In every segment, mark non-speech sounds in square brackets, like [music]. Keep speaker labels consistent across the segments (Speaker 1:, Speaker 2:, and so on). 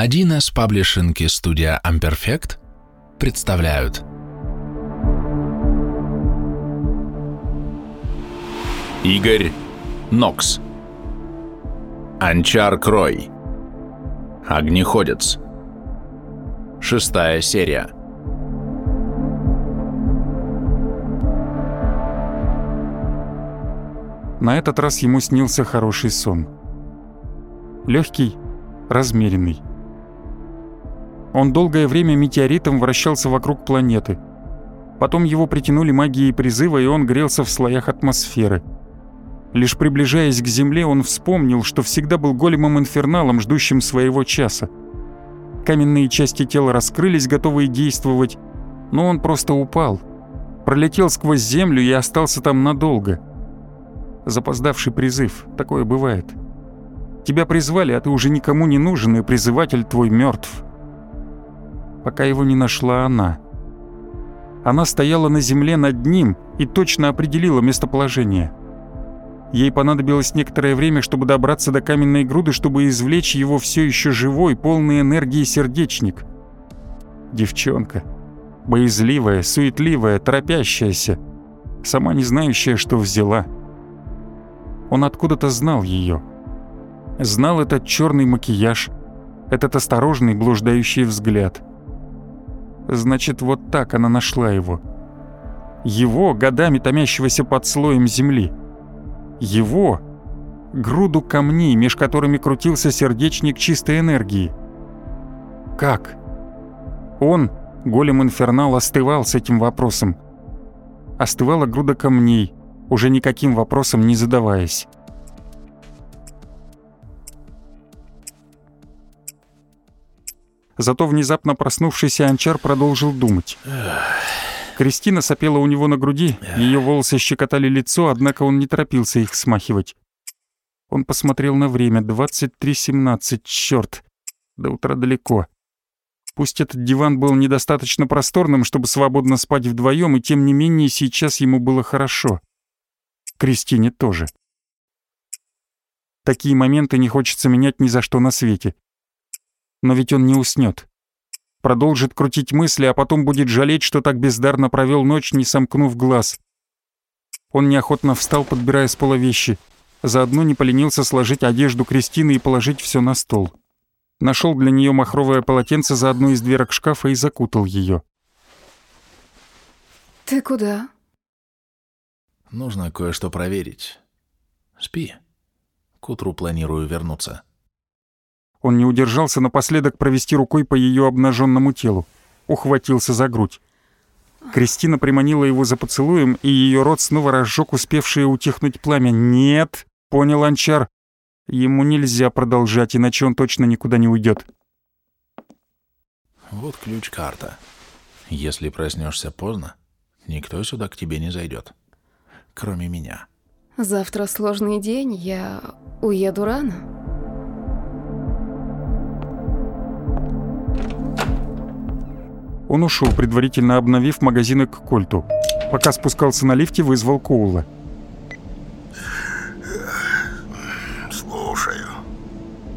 Speaker 1: 1С паблишинг и студия Amperfect представляют. Игорь Нокс. Анчар Крой. Огнеходец. Шестая серия.
Speaker 2: На этот раз ему снился хороший сон. Легкий, размеренный. Он долгое время метеоритом вращался вокруг планеты. Потом его притянули магией призыва, и он грелся в слоях атмосферы. Лишь приближаясь к Земле, он вспомнил, что всегда был големом-инферналом, ждущим своего часа. Каменные части тела раскрылись, готовые действовать, но он просто упал. Пролетел сквозь Землю и остался там надолго — запоздавший призыв. Такое бывает. Тебя призвали, а ты уже никому не нужен, и призыватель твой мертв. Пока его не нашла она. Она стояла на земле над ним и точно определила местоположение. Ей понадобилось некоторое время, чтобы добраться до каменной груды, чтобы извлечь его все еще живой, полный энергии сердечник. Девчонка. Боязливая, суетливая, торопящаяся. Сама не знающая, что взяла. — он откуда-то знал ее. Знал этот черный макияж, этот осторожный блуждающий взгляд. Значит, вот так она нашла его. Его, годами томящегося под слоем земли. Его, груду камней, меж которыми крутился сердечник чистой энергии. Как? Он, голем инфернал, остывал с этим вопросом. Остывала груда камней, уже никаким вопросом не задаваясь. Зато внезапно проснувшийся Анчар продолжил думать. Кристина сопела у него на груди, ее волосы щекотали лицо, однако он не торопился их смахивать. Он посмотрел на время. 23.17, черт. До утра далеко. Пусть этот диван был недостаточно просторным, чтобы свободно спать вдвоем, и тем не менее сейчас ему было хорошо. Кристине тоже. Такие моменты не хочется менять ни за что на свете. Но ведь он не уснет. Продолжит крутить мысли, а потом будет жалеть, что так бездарно провел ночь, не сомкнув глаз. Он неохотно встал, подбирая с пола вещи. Заодно не поленился сложить одежду Кристины и положить все на стол. Нашел для нее махровое полотенце за одной из дверок шкафа и закутал ее.
Speaker 3: «Ты куда?»
Speaker 1: Нужно кое-что проверить. Спи. К утру планирую вернуться.
Speaker 2: Он не удержался напоследок провести рукой по ее обнаженному телу. Ухватился за грудь. Кристина приманила его за поцелуем, и ее рот снова разжег успевшее утихнуть пламя. «Нет!» — понял Анчар. Ему нельзя продолжать, иначе он точно никуда не уйдет.
Speaker 1: Вот ключ-карта. Если проснешься поздно, никто сюда к тебе не зайдет кроме меня.
Speaker 3: Завтра сложный день, я уеду рано.
Speaker 2: Он ушел, предварительно обновив магазины к кольту. Пока спускался на лифте, вызвал Коула.
Speaker 4: Слушаю.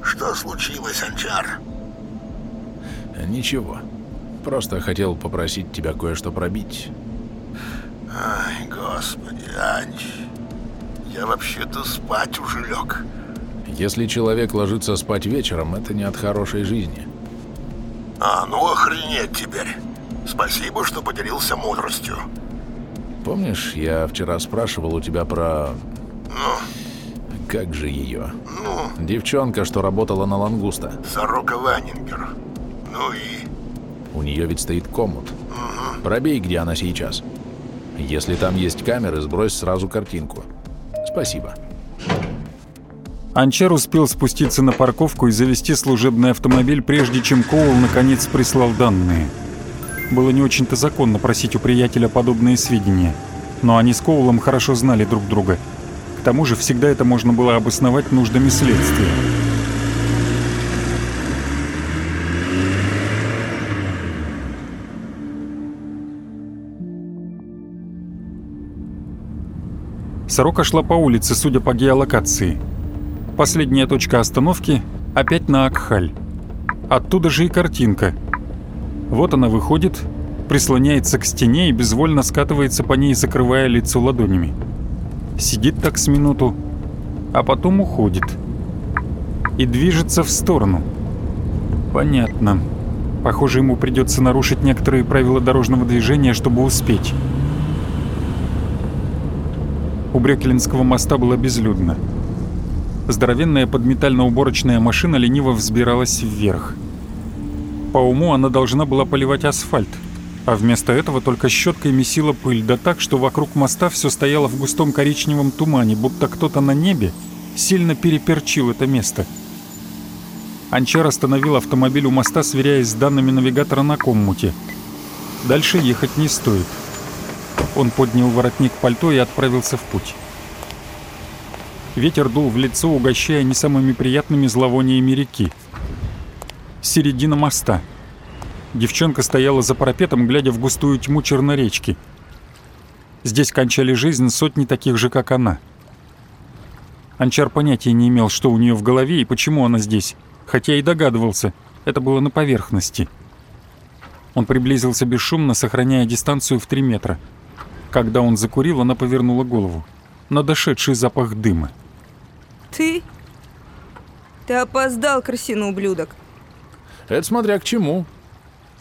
Speaker 4: Что случилось, Анчар?
Speaker 1: Ничего. Просто хотел попросить тебя кое-что пробить.
Speaker 4: Ай, господи, Анч. Я вообще-то спать уже лег.
Speaker 1: Если человек ложится спать вечером, это не от хорошей жизни.
Speaker 4: А, ну охренеть теперь. Спасибо, что поделился мудростью.
Speaker 1: Помнишь, я вчера спрашивал у тебя про...
Speaker 4: Ну?
Speaker 1: Как же ее?
Speaker 4: Ну?
Speaker 1: Девчонка, что работала на лангуста.
Speaker 4: Сорока Ванингер. Ну и?
Speaker 1: У нее ведь стоит комут.
Speaker 4: Угу.
Speaker 1: Пробей, где она сейчас. Если там есть камеры, сбрось сразу картинку. Спасибо.
Speaker 2: Анчар успел спуститься на парковку и завести служебный автомобиль, прежде чем Коул наконец прислал данные. Было не очень-то законно просить у приятеля подобные сведения, но они с Коулом хорошо знали друг друга. К тому же всегда это можно было обосновать нуждами следствия. Сорока шла по улице, судя по геолокации. Последняя точка остановки — опять на Акхаль. Оттуда же и картинка. Вот она выходит, прислоняется к стене и безвольно скатывается по ней, закрывая лицо ладонями. Сидит так с минуту, а потом уходит. И движется в сторону. Понятно. Похоже, ему придется нарушить некоторые правила дорожного движения, чтобы успеть. У Брёкелинского моста было безлюдно. Здоровенная подметально-уборочная машина лениво взбиралась вверх. По уму она должна была поливать асфальт, а вместо этого только щеткой месила пыль, да так, что вокруг моста все стояло в густом коричневом тумане, будто кто-то на небе сильно переперчил это место. Анчар остановил автомобиль у моста, сверяясь с данными навигатора на коммуте. Дальше ехать не стоит. Он поднял воротник пальто и отправился в путь. Ветер дул в лицо, угощая не самыми приятными зловониями реки. Середина моста. Девчонка стояла за парапетом, глядя в густую тьму черноречки. Здесь кончали жизнь сотни таких же, как она. Анчар понятия не имел, что у нее в голове и почему она здесь, хотя и догадывался, это было на поверхности. Он приблизился бесшумно, сохраняя дистанцию в три метра. Когда он закурил, она повернула голову на дошедший запах дыма.
Speaker 5: Ты? Ты опоздал, крысиный ублюдок.
Speaker 1: Это смотря к чему.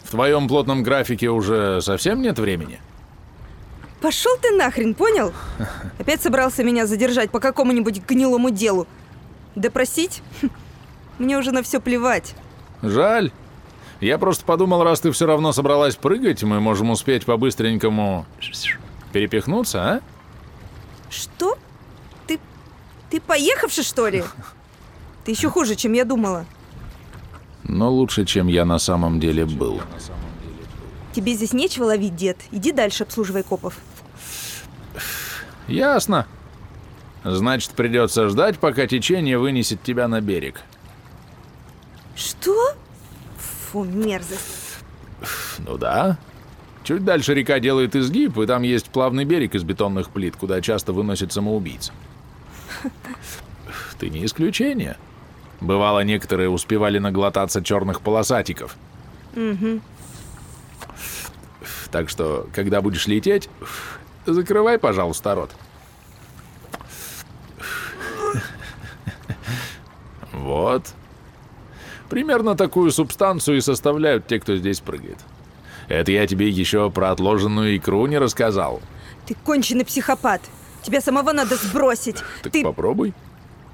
Speaker 1: В твоем плотном графике уже совсем нет времени?
Speaker 5: Пошел ты нахрен, понял? Опять собрался меня задержать по какому-нибудь гнилому делу. Допросить? Мне уже на все плевать.
Speaker 1: Жаль. Я просто подумал, раз ты все равно собралась прыгать, мы можем успеть по-быстренькому перепихнуться, а?
Speaker 5: Что? Ты... поехавший, что ли? Ты еще хуже, чем я думала.
Speaker 1: Но лучше, чем я на самом деле был.
Speaker 5: Тебе здесь нечего ловить, дед. Иди дальше, обслуживай копов.
Speaker 1: Ясно. Значит, придется ждать, пока течение вынесет тебя на берег.
Speaker 5: Что? Фу, мерзость.
Speaker 1: Ну да. Чуть дальше река делает изгиб, и там есть плавный берег из бетонных плит, куда часто выносят самоубийц. Ты не исключение. Бывало, некоторые успевали наглотаться черных полосатиков.
Speaker 5: Угу.
Speaker 1: Так что, когда будешь лететь, закрывай, пожалуйста, рот. Вот. Примерно такую субстанцию и составляют те, кто здесь прыгает. Это я тебе еще про отложенную икру не рассказал.
Speaker 5: Ты конченый психопат. Тебя самого надо сбросить.
Speaker 1: Так
Speaker 5: ты...
Speaker 1: попробуй.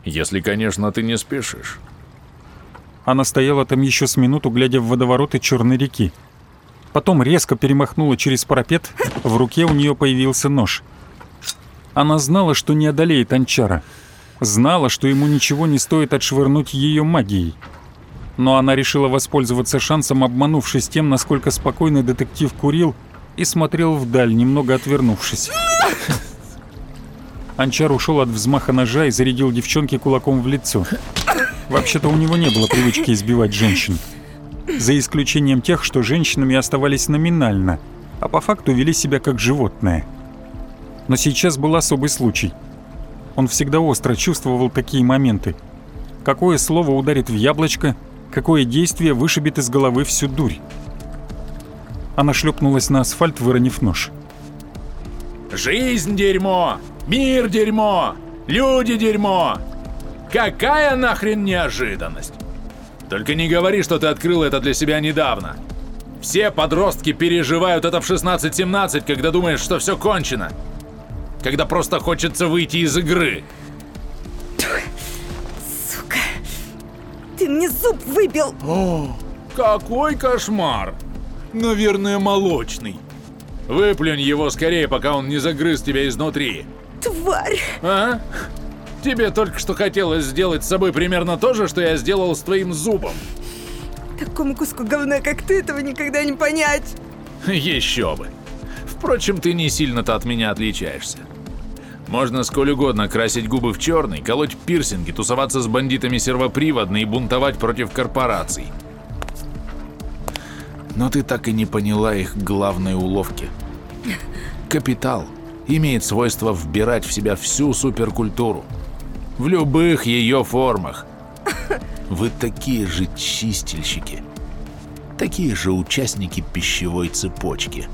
Speaker 1: Если, конечно, ты не спешишь.
Speaker 2: Она стояла там еще с минуту, глядя в водовороты черной реки. Потом резко перемахнула через парапет, в руке у нее появился нож. Она знала, что не одолеет Анчара. Знала, что ему ничего не стоит отшвырнуть ее магией. Но она решила воспользоваться шансом, обманувшись тем, насколько спокойно детектив курил и смотрел вдаль, немного отвернувшись. Анчар ушел от взмаха ножа и зарядил девчонке кулаком в лицо. Вообще-то у него не было привычки избивать женщин. За исключением тех, что женщинами оставались номинально, а по факту вели себя как животное. Но сейчас был особый случай. Он всегда остро чувствовал такие моменты. Какое слово ударит в яблочко, какое действие вышибет из головы всю дурь. Она шлепнулась на асфальт, выронив нож.
Speaker 1: Жизнь дерьмо! Мир дерьмо! Люди дерьмо! Какая нахрен неожиданность! Только не говори, что ты открыл это для себя недавно. Все подростки переживают это в 16-17, когда думаешь, что все кончено. Когда просто хочется выйти из игры.
Speaker 5: Сука. Ты мне зуб выбил.
Speaker 1: О, какой кошмар! Наверное, молочный. Выплюнь его скорее, пока он не загрыз тебя изнутри.
Speaker 5: Тварь.
Speaker 1: А? Тебе только что хотелось сделать с собой примерно то же, что я сделал с твоим зубом.
Speaker 5: Такому куску говна, как ты, этого никогда не понять.
Speaker 1: Еще бы. Впрочем, ты не сильно-то от меня отличаешься. Можно сколь угодно красить губы в черный, колоть пирсинги, тусоваться с бандитами сервоприводно и бунтовать против корпораций. Но ты так и не поняла их главной уловки. Капитал имеет свойство вбирать в себя всю суперкультуру. В любых ее формах. Вы такие же чистильщики, такие же участники пищевой цепочки.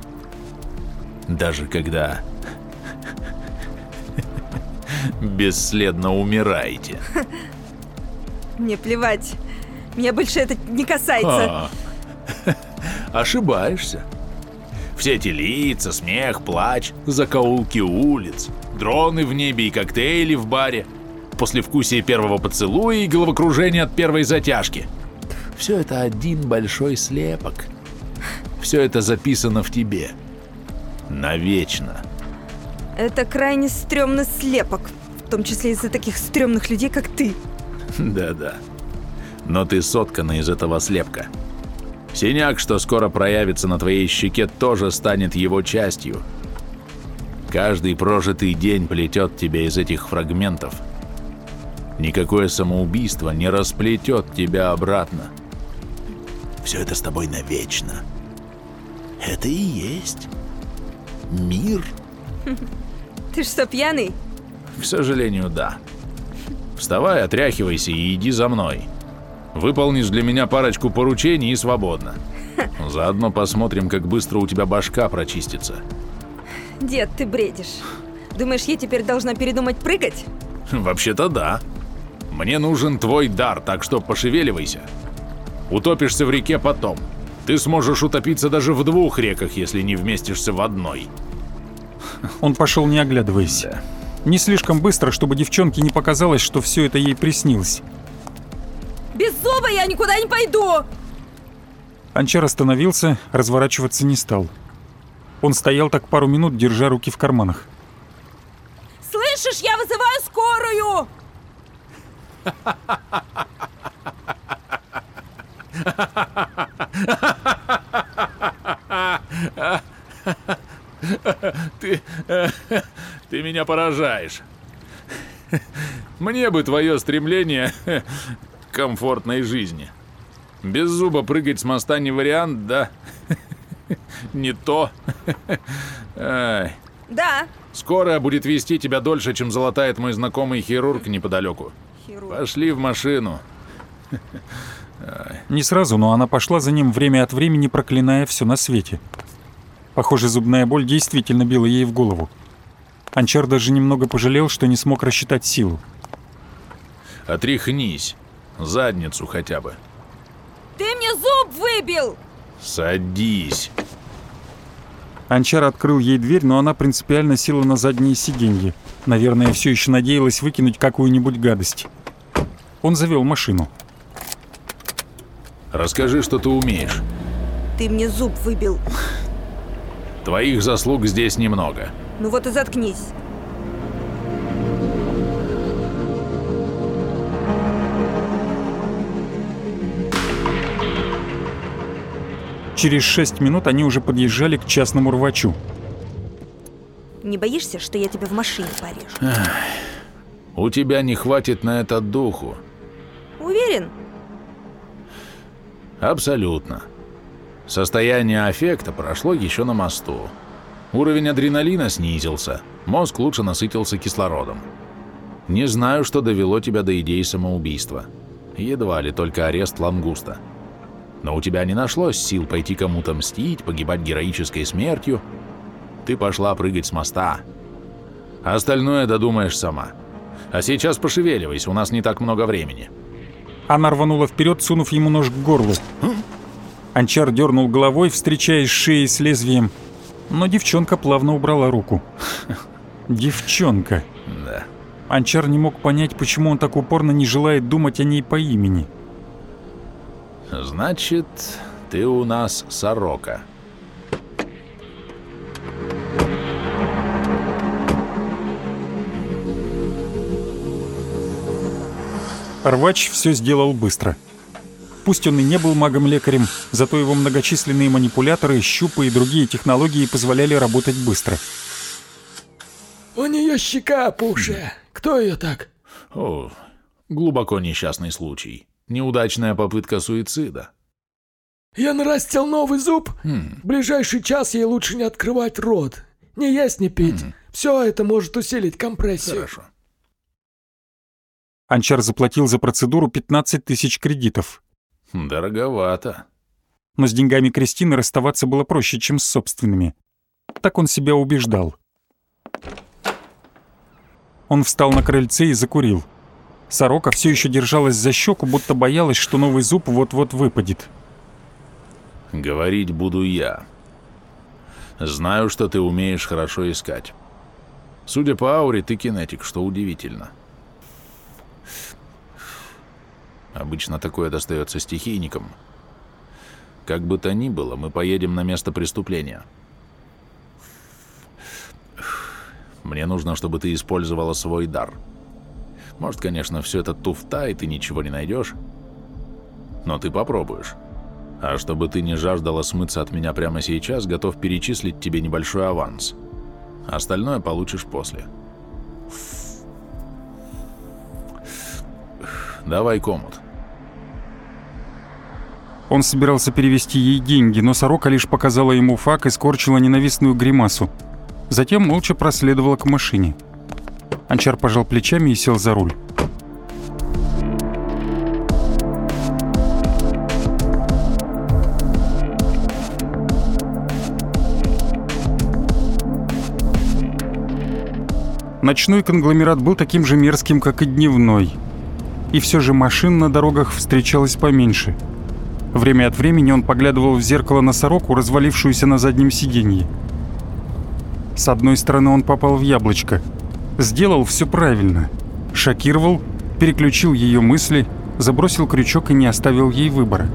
Speaker 1: Даже когда [laughs] бесследно умираете.
Speaker 5: Мне плевать. Меня больше это не касается.
Speaker 1: А, [laughs] Ошибаешься. Все эти лица, смех, плач, закоулки улиц, дроны в небе и коктейли в баре, послевкусие первого поцелуя и головокружение от первой затяжки. Все это один большой слепок. Все это записано в тебе. Навечно.
Speaker 5: Это крайне стрёмный слепок. В том числе из-за таких стрёмных людей, как ты. [laughs]
Speaker 1: Да-да. Но ты соткана из этого слепка. Синяк, что скоро проявится на твоей щеке, тоже станет его частью. Каждый прожитый день плетет тебя из этих фрагментов. Никакое самоубийство не расплетет тебя обратно. Все это с тобой навечно. Это и есть мир.
Speaker 5: Ты что, пьяный?
Speaker 1: К сожалению, да. Вставай, отряхивайся и иди за мной. Выполнишь для меня парочку поручений и свободно. [laughs] Заодно посмотрим, как быстро у тебя башка прочистится.
Speaker 5: Дед, ты бредишь. Думаешь, я теперь должна передумать прыгать?
Speaker 1: Вообще-то да. Мне нужен твой дар, так что пошевеливайся. Утопишься в реке потом. Ты сможешь утопиться даже в двух реках, если не вместишься в одной.
Speaker 2: Он пошел не оглядываясь.
Speaker 1: Да.
Speaker 2: Не слишком быстро, чтобы девчонке не показалось, что все это ей приснилось.
Speaker 5: Без зуба я никуда не пойду!
Speaker 2: Анчар остановился, разворачиваться не стал. Он стоял так пару минут, держа руки в карманах.
Speaker 5: Слышишь, я вызываю скорую!
Speaker 1: Ты, ты меня поражаешь. Мне бы твое стремление комфортной жизни. Без зуба прыгать с моста не вариант, да? [laughs] Не то.
Speaker 5: Да,
Speaker 1: Скорая будет вести тебя дольше, чем залатает мой знакомый хирург неподалеку.
Speaker 5: хирург.
Speaker 1: Пошли в машину.
Speaker 2: Не сразу, но она пошла за ним время от времени, проклиная все на свете. Похоже, зубная боль действительно била ей в голову. Анчар даже немного пожалел, что не смог рассчитать силу.
Speaker 1: Отряхнись. Задницу хотя бы.
Speaker 5: Ты мне зуб выбил!
Speaker 1: Садись.
Speaker 2: Анчар открыл ей дверь, но она принципиально села на заднее сиденье. Наверное, все еще надеялась выкинуть какую-нибудь гадость. Он завел машину.
Speaker 1: Расскажи, что ты умеешь.
Speaker 5: Ты мне зуб выбил.
Speaker 1: Твоих заслуг здесь немного.
Speaker 5: Ну вот и заткнись.
Speaker 2: Через шесть минут они уже подъезжали к частному рвачу.
Speaker 5: Не боишься, что я тебя в машине порежу?
Speaker 1: У тебя не хватит на это духу.
Speaker 5: Уверен?
Speaker 1: Абсолютно. Состояние аффекта прошло еще на мосту. Уровень адреналина снизился, мозг лучше насытился кислородом. Не знаю, что довело тебя до идеи самоубийства. Едва ли только арест лангуста. Но у тебя не нашлось сил пойти кому-то мстить, погибать героической смертью. Ты пошла прыгать с моста. Остальное додумаешь сама. А сейчас пошевеливайся, у нас не так много времени.
Speaker 2: Она рванула вперед, сунув ему нож к горлу. Анчар дернул головой, встречаясь шеей с лезвием, но девчонка плавно убрала руку. [laughs] Девчонка.
Speaker 1: Да.
Speaker 2: Анчар не мог понять, почему он так упорно не желает думать о ней по имени.
Speaker 1: Значит, ты у нас сорока.
Speaker 2: Рвач все сделал быстро. Пусть он и не был магом-лекарем, зато его многочисленные манипуляторы, щупы и другие технологии позволяли работать быстро.
Speaker 6: У нее щека опухшая. Кто ее так?
Speaker 1: О, глубоко несчастный случай. Неудачная попытка суицида.
Speaker 6: Я нарастил новый зуб.
Speaker 1: Хм,
Speaker 6: В ближайший час ей лучше не открывать рот. Не есть, не пить. Все это может усилить компрессию.
Speaker 1: хорошо.
Speaker 2: Анчар заплатил за процедуру 15 тысяч кредитов.
Speaker 1: Дороговато.
Speaker 2: Но с деньгами Кристины расставаться было проще, чем с собственными. Так он себя убеждал. Он встал на крыльце и закурил. Сорока все еще держалась за щеку, будто боялась, что новый зуб вот-вот выпадет.
Speaker 1: Говорить буду я. Знаю, что ты умеешь хорошо искать. Судя по ауре, ты кинетик, что удивительно. Обычно такое достается стихийникам. Как бы то ни было, мы поедем на место преступления. Мне нужно, чтобы ты использовала свой дар. Может, конечно, все это туфта, и ты ничего не найдешь. Но ты попробуешь. А чтобы ты не жаждала смыться от меня прямо сейчас, готов перечислить тебе небольшой аванс. Остальное получишь после. Давай комут.
Speaker 2: Он собирался перевести ей деньги, но сорока лишь показала ему фак и скорчила ненавистную гримасу. Затем молча проследовала к машине. Анчар пожал плечами и сел за руль. Ночной конгломерат был таким же мерзким, как и дневной. И все же машин на дорогах встречалось поменьше. Время от времени он поглядывал в зеркало на сороку, развалившуюся на заднем сиденье. С одной стороны он попал в яблочко. Сделал все правильно. Шокировал, переключил ее мысли, забросил крючок и не оставил ей выбора.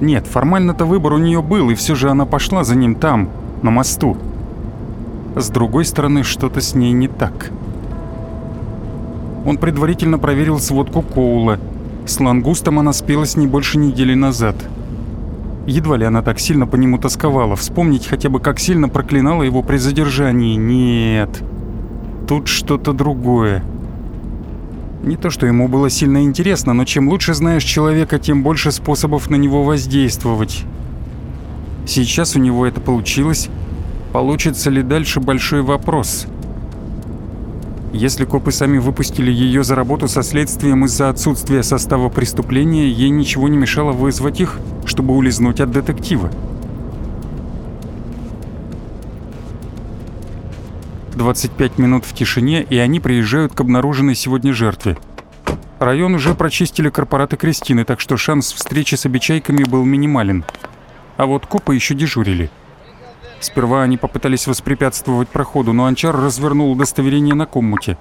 Speaker 2: Нет, формально-то выбор у нее был, и все же она пошла за ним там, на мосту. С другой стороны, что-то с ней не так. Он предварительно проверил сводку Коула. С лангустом она спелась не больше недели назад. Едва ли она так сильно по нему тосковала. Вспомнить хотя бы, как сильно проклинала его при задержании. Нет. Тут что-то другое. Не то, что ему было сильно интересно, но чем лучше знаешь человека, тем больше способов на него воздействовать. Сейчас у него это получилось, Получится ли дальше большой вопрос. Если копы сами выпустили ее за работу со следствием из-за отсутствия состава преступления, ей ничего не мешало вызвать их, чтобы улизнуть от детектива. 25 минут в тишине, и они приезжают к обнаруженной сегодня жертве. Район уже прочистили корпораты Кристины, так что шанс встречи с обечайками был минимален. А вот копы еще дежурили – Сперва они попытались воспрепятствовать проходу, но Анчар развернул удостоверение на коммуте.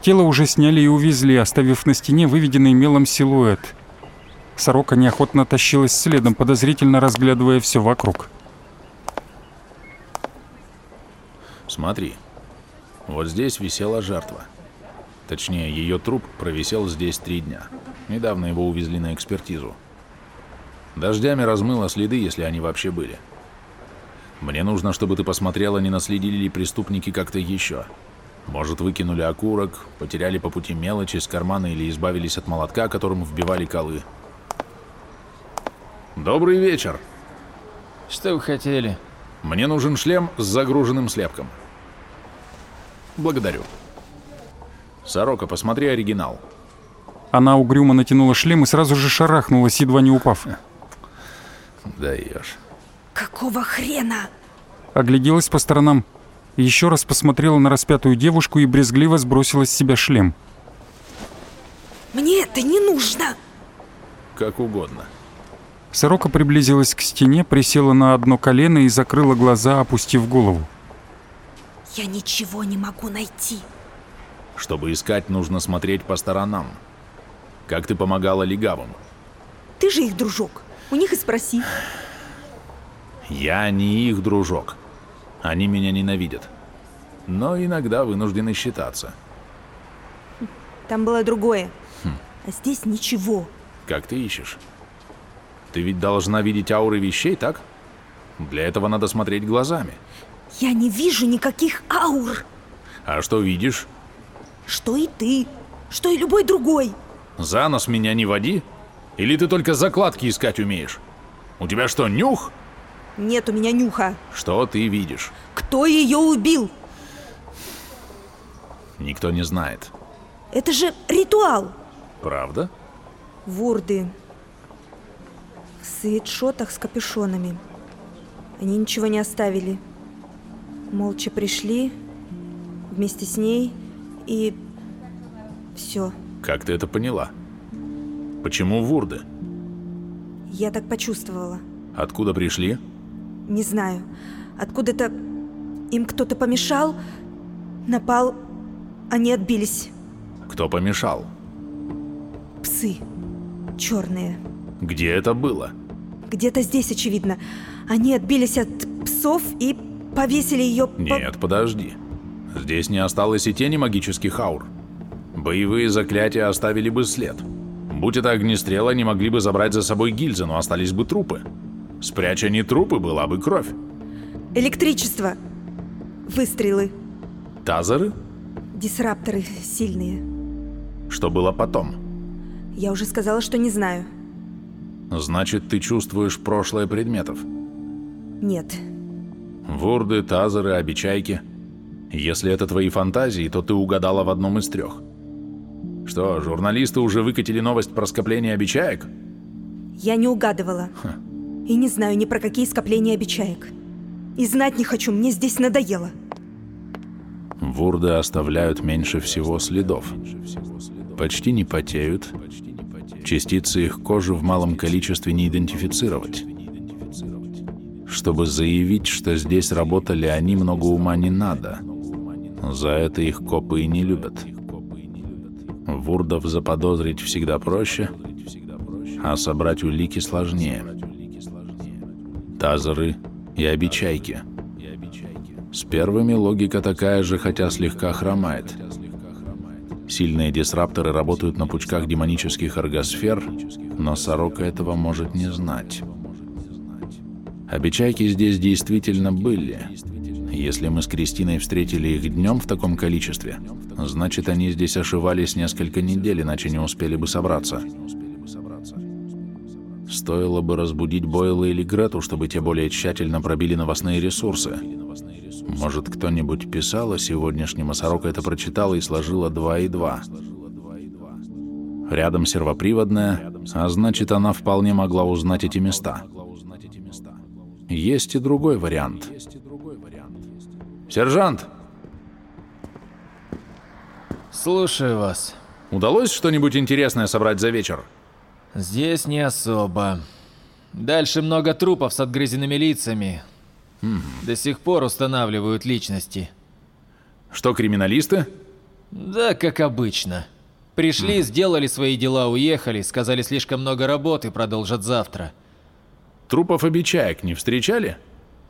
Speaker 2: Тело уже сняли и увезли, оставив на стене выведенный мелом силуэт. Сорока неохотно тащилась следом, подозрительно разглядывая все вокруг.
Speaker 1: Смотри, вот здесь висела жертва. Точнее, ее труп провисел здесь три дня. Недавно его увезли на экспертизу. Дождями размыло следы, если они вообще были. — мне нужно, чтобы ты посмотрела, не наследили ли преступники как-то еще. Может, выкинули окурок, потеряли по пути мелочи из кармана или избавились от молотка, которым вбивали колы. Добрый вечер.
Speaker 7: Что вы хотели?
Speaker 1: Мне нужен шлем с загруженным слепком. Благодарю. Сорока, посмотри оригинал.
Speaker 2: Она угрюмо натянула шлем и сразу же шарахнулась, едва не упав.
Speaker 1: Даешь.
Speaker 5: Какого хрена?
Speaker 2: Огляделась по сторонам, еще раз посмотрела на распятую девушку и брезгливо сбросила с себя шлем.
Speaker 5: Мне это не нужно.
Speaker 1: Как угодно.
Speaker 2: Сорока приблизилась к стене, присела на одно колено и закрыла глаза, опустив голову.
Speaker 5: Я ничего не могу найти.
Speaker 1: Чтобы искать, нужно смотреть по сторонам. Как ты помогала легавым?
Speaker 5: Ты же их дружок. У них и спроси.
Speaker 1: Я не их дружок. Они меня ненавидят. Но иногда вынуждены считаться.
Speaker 5: Там было другое.
Speaker 1: Хм.
Speaker 5: А здесь ничего.
Speaker 1: Как ты ищешь? Ты ведь должна видеть ауры вещей, так? Для этого надо смотреть глазами.
Speaker 5: Я не вижу никаких аур.
Speaker 1: А что видишь?
Speaker 5: Что и ты. Что и любой другой.
Speaker 1: За нос меня не води? Или ты только закладки искать умеешь? У тебя что, нюх?
Speaker 5: Нет у меня нюха.
Speaker 1: Что ты видишь?
Speaker 5: Кто ее убил?
Speaker 1: Никто не знает.
Speaker 5: Это же ритуал!
Speaker 1: Правда?
Speaker 5: Вурды. В свитшотах с капюшонами. Они ничего не оставили. Молча пришли вместе с ней и... Все.
Speaker 1: Как ты это поняла? Почему вурды?
Speaker 5: Я так почувствовала.
Speaker 1: Откуда пришли?
Speaker 5: Не знаю. Откуда-то им кто-то помешал, напал, они отбились.
Speaker 1: Кто помешал?
Speaker 5: Псы. Черные.
Speaker 1: Где это было?
Speaker 5: Где-то здесь, очевидно. Они отбились от псов и повесили ее по...
Speaker 1: Нет, подожди. Здесь не осталось и тени магических аур. Боевые заклятия оставили бы след. Будь это огнестрел, они могли бы забрать за собой гильзы, но остались бы трупы. Спрячь они трупы, была бы кровь.
Speaker 5: Электричество. Выстрелы.
Speaker 1: Тазеры?
Speaker 5: Дисрапторы сильные.
Speaker 1: Что было потом?
Speaker 5: Я уже сказала, что не знаю.
Speaker 1: Значит, ты чувствуешь прошлое предметов.
Speaker 5: Нет.
Speaker 1: Вурды, тазеры, обечайки. Если это твои фантазии, то ты угадала в одном из трех. Что, журналисты уже выкатили новость про скопление обечаек?
Speaker 5: Я не угадывала. И не знаю ни про какие скопления обечаек. И знать не хочу, мне здесь надоело.
Speaker 1: Вурды оставляют меньше всего следов. Почти не потеют. Частицы их кожи в малом количестве не идентифицировать. Чтобы заявить, что здесь работали они, много ума не надо. За это их копы и не любят. Вурдов заподозрить всегда проще, а собрать улики сложнее. Тазеры и обечайки. С первыми логика такая же, хотя слегка хромает. Сильные дисрапторы работают на пучках демонических эргосфер, но сорока этого может не знать. Обечайки здесь действительно были. Если мы с Кристиной встретили их днем в таком количестве, значит, они здесь ошивались несколько недель, иначе не успели бы собраться. Стоило бы разбудить Бойла или Грету, чтобы те более тщательно пробили новостные ресурсы. Может, кто-нибудь писал о сегодняшнем, а Сорока это прочитала и сложила два и два. Рядом сервоприводная, а значит, она вполне могла узнать эти места. Есть и другой вариант. Сержант,
Speaker 7: Слушаю вас.
Speaker 1: удалось что-нибудь интересное собрать за вечер?
Speaker 7: Здесь не особо. Дальше много трупов с отгрызенными лицами. До сих пор устанавливают личности.
Speaker 1: Что, криминалисты?
Speaker 7: Да, как обычно. Пришли, сделали свои дела, уехали, сказали слишком много работы, продолжат завтра.
Speaker 1: Трупов обечаек не встречали?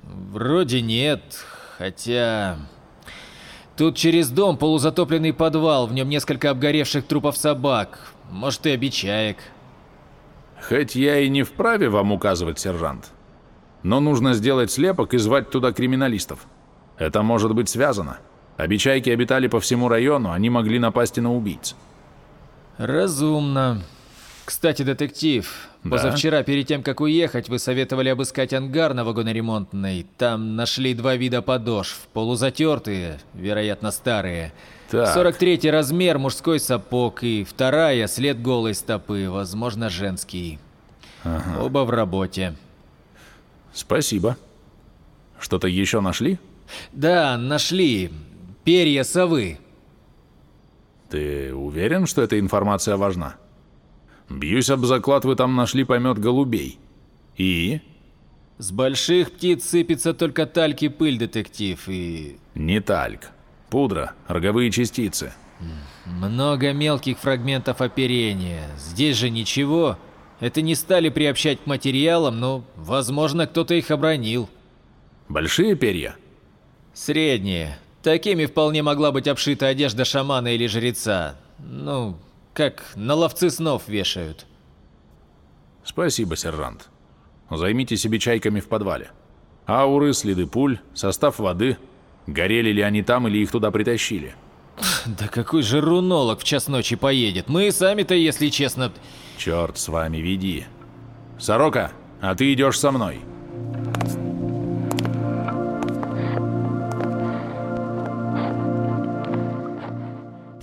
Speaker 7: Вроде нет, хотя... Тут через дом полузатопленный подвал, в нем несколько обгоревших трупов собак. Может и обечаек.
Speaker 1: Хоть я и не вправе вам указывать, сержант, но нужно сделать слепок и звать туда криминалистов. Это может быть связано. Обечайки обитали по всему району, они могли напасть и на убийц.
Speaker 7: Разумно. Кстати, детектив,
Speaker 1: Да?
Speaker 7: позавчера перед тем, как уехать, вы советовали обыскать ангар на вагоноремонтной. Там нашли два вида подошв, полузатертые, вероятно, старые.
Speaker 1: Так.
Speaker 7: 43 размер, мужской сапог, и вторая, след голой стопы, возможно, женский. Оба в работе.
Speaker 1: Спасибо. Что-то еще нашли?
Speaker 7: Да, нашли. Перья совы.
Speaker 1: Ты уверен, что эта информация важна? Бьюсь об заклад, вы там нашли помет голубей. И?
Speaker 7: С больших птиц сыпется только тальки пыль, детектив, и...
Speaker 1: Не тальк. Пудра, роговые частицы.
Speaker 7: Много мелких фрагментов оперения. Здесь же ничего. Это не стали приобщать к материалам, но, возможно, кто-то их обронил.
Speaker 1: Большие перья?
Speaker 7: Средние. Такими вполне могла быть обшита одежда шамана или жреца. Ну, как на ловцы снов вешают.
Speaker 1: Спасибо, сержант. Займите себе чайками в подвале. Ауры, следы пуль, состав воды. Горели ли они там или их туда притащили?
Speaker 7: Да какой же рунолог в час ночи поедет? Мы и сами-то, если честно...
Speaker 1: Черт с вами, веди. Сорока, а ты идешь со мной.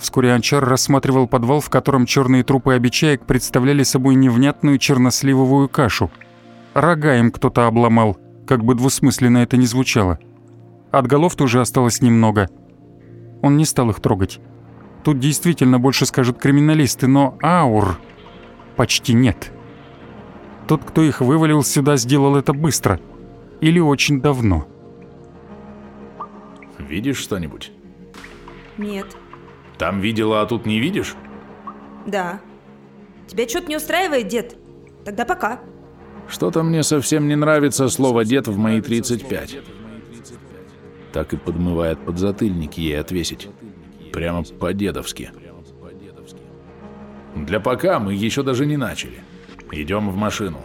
Speaker 2: Вскоре Анчар рассматривал подвал, в котором черные трупы обечаек представляли собой невнятную черносливовую кашу. Рога им кто-то обломал, как бы двусмысленно это ни звучало. От голов тоже осталось немного. Он не стал их трогать. Тут действительно больше скажут криминалисты, но аур почти нет. Тот, кто их вывалил сюда, сделал это быстро. Или очень давно.
Speaker 1: Видишь что-нибудь?
Speaker 5: Нет.
Speaker 1: Там видела, а тут не видишь?
Speaker 5: Да. Тебя что-то не устраивает, дед? Тогда пока.
Speaker 1: Что-то мне совсем не нравится слово «дед» в мои 35. Так и подмывает подзатыльник ей отвесить. Прямо по-дедовски. Для пока мы еще даже не начали. Идем в машину.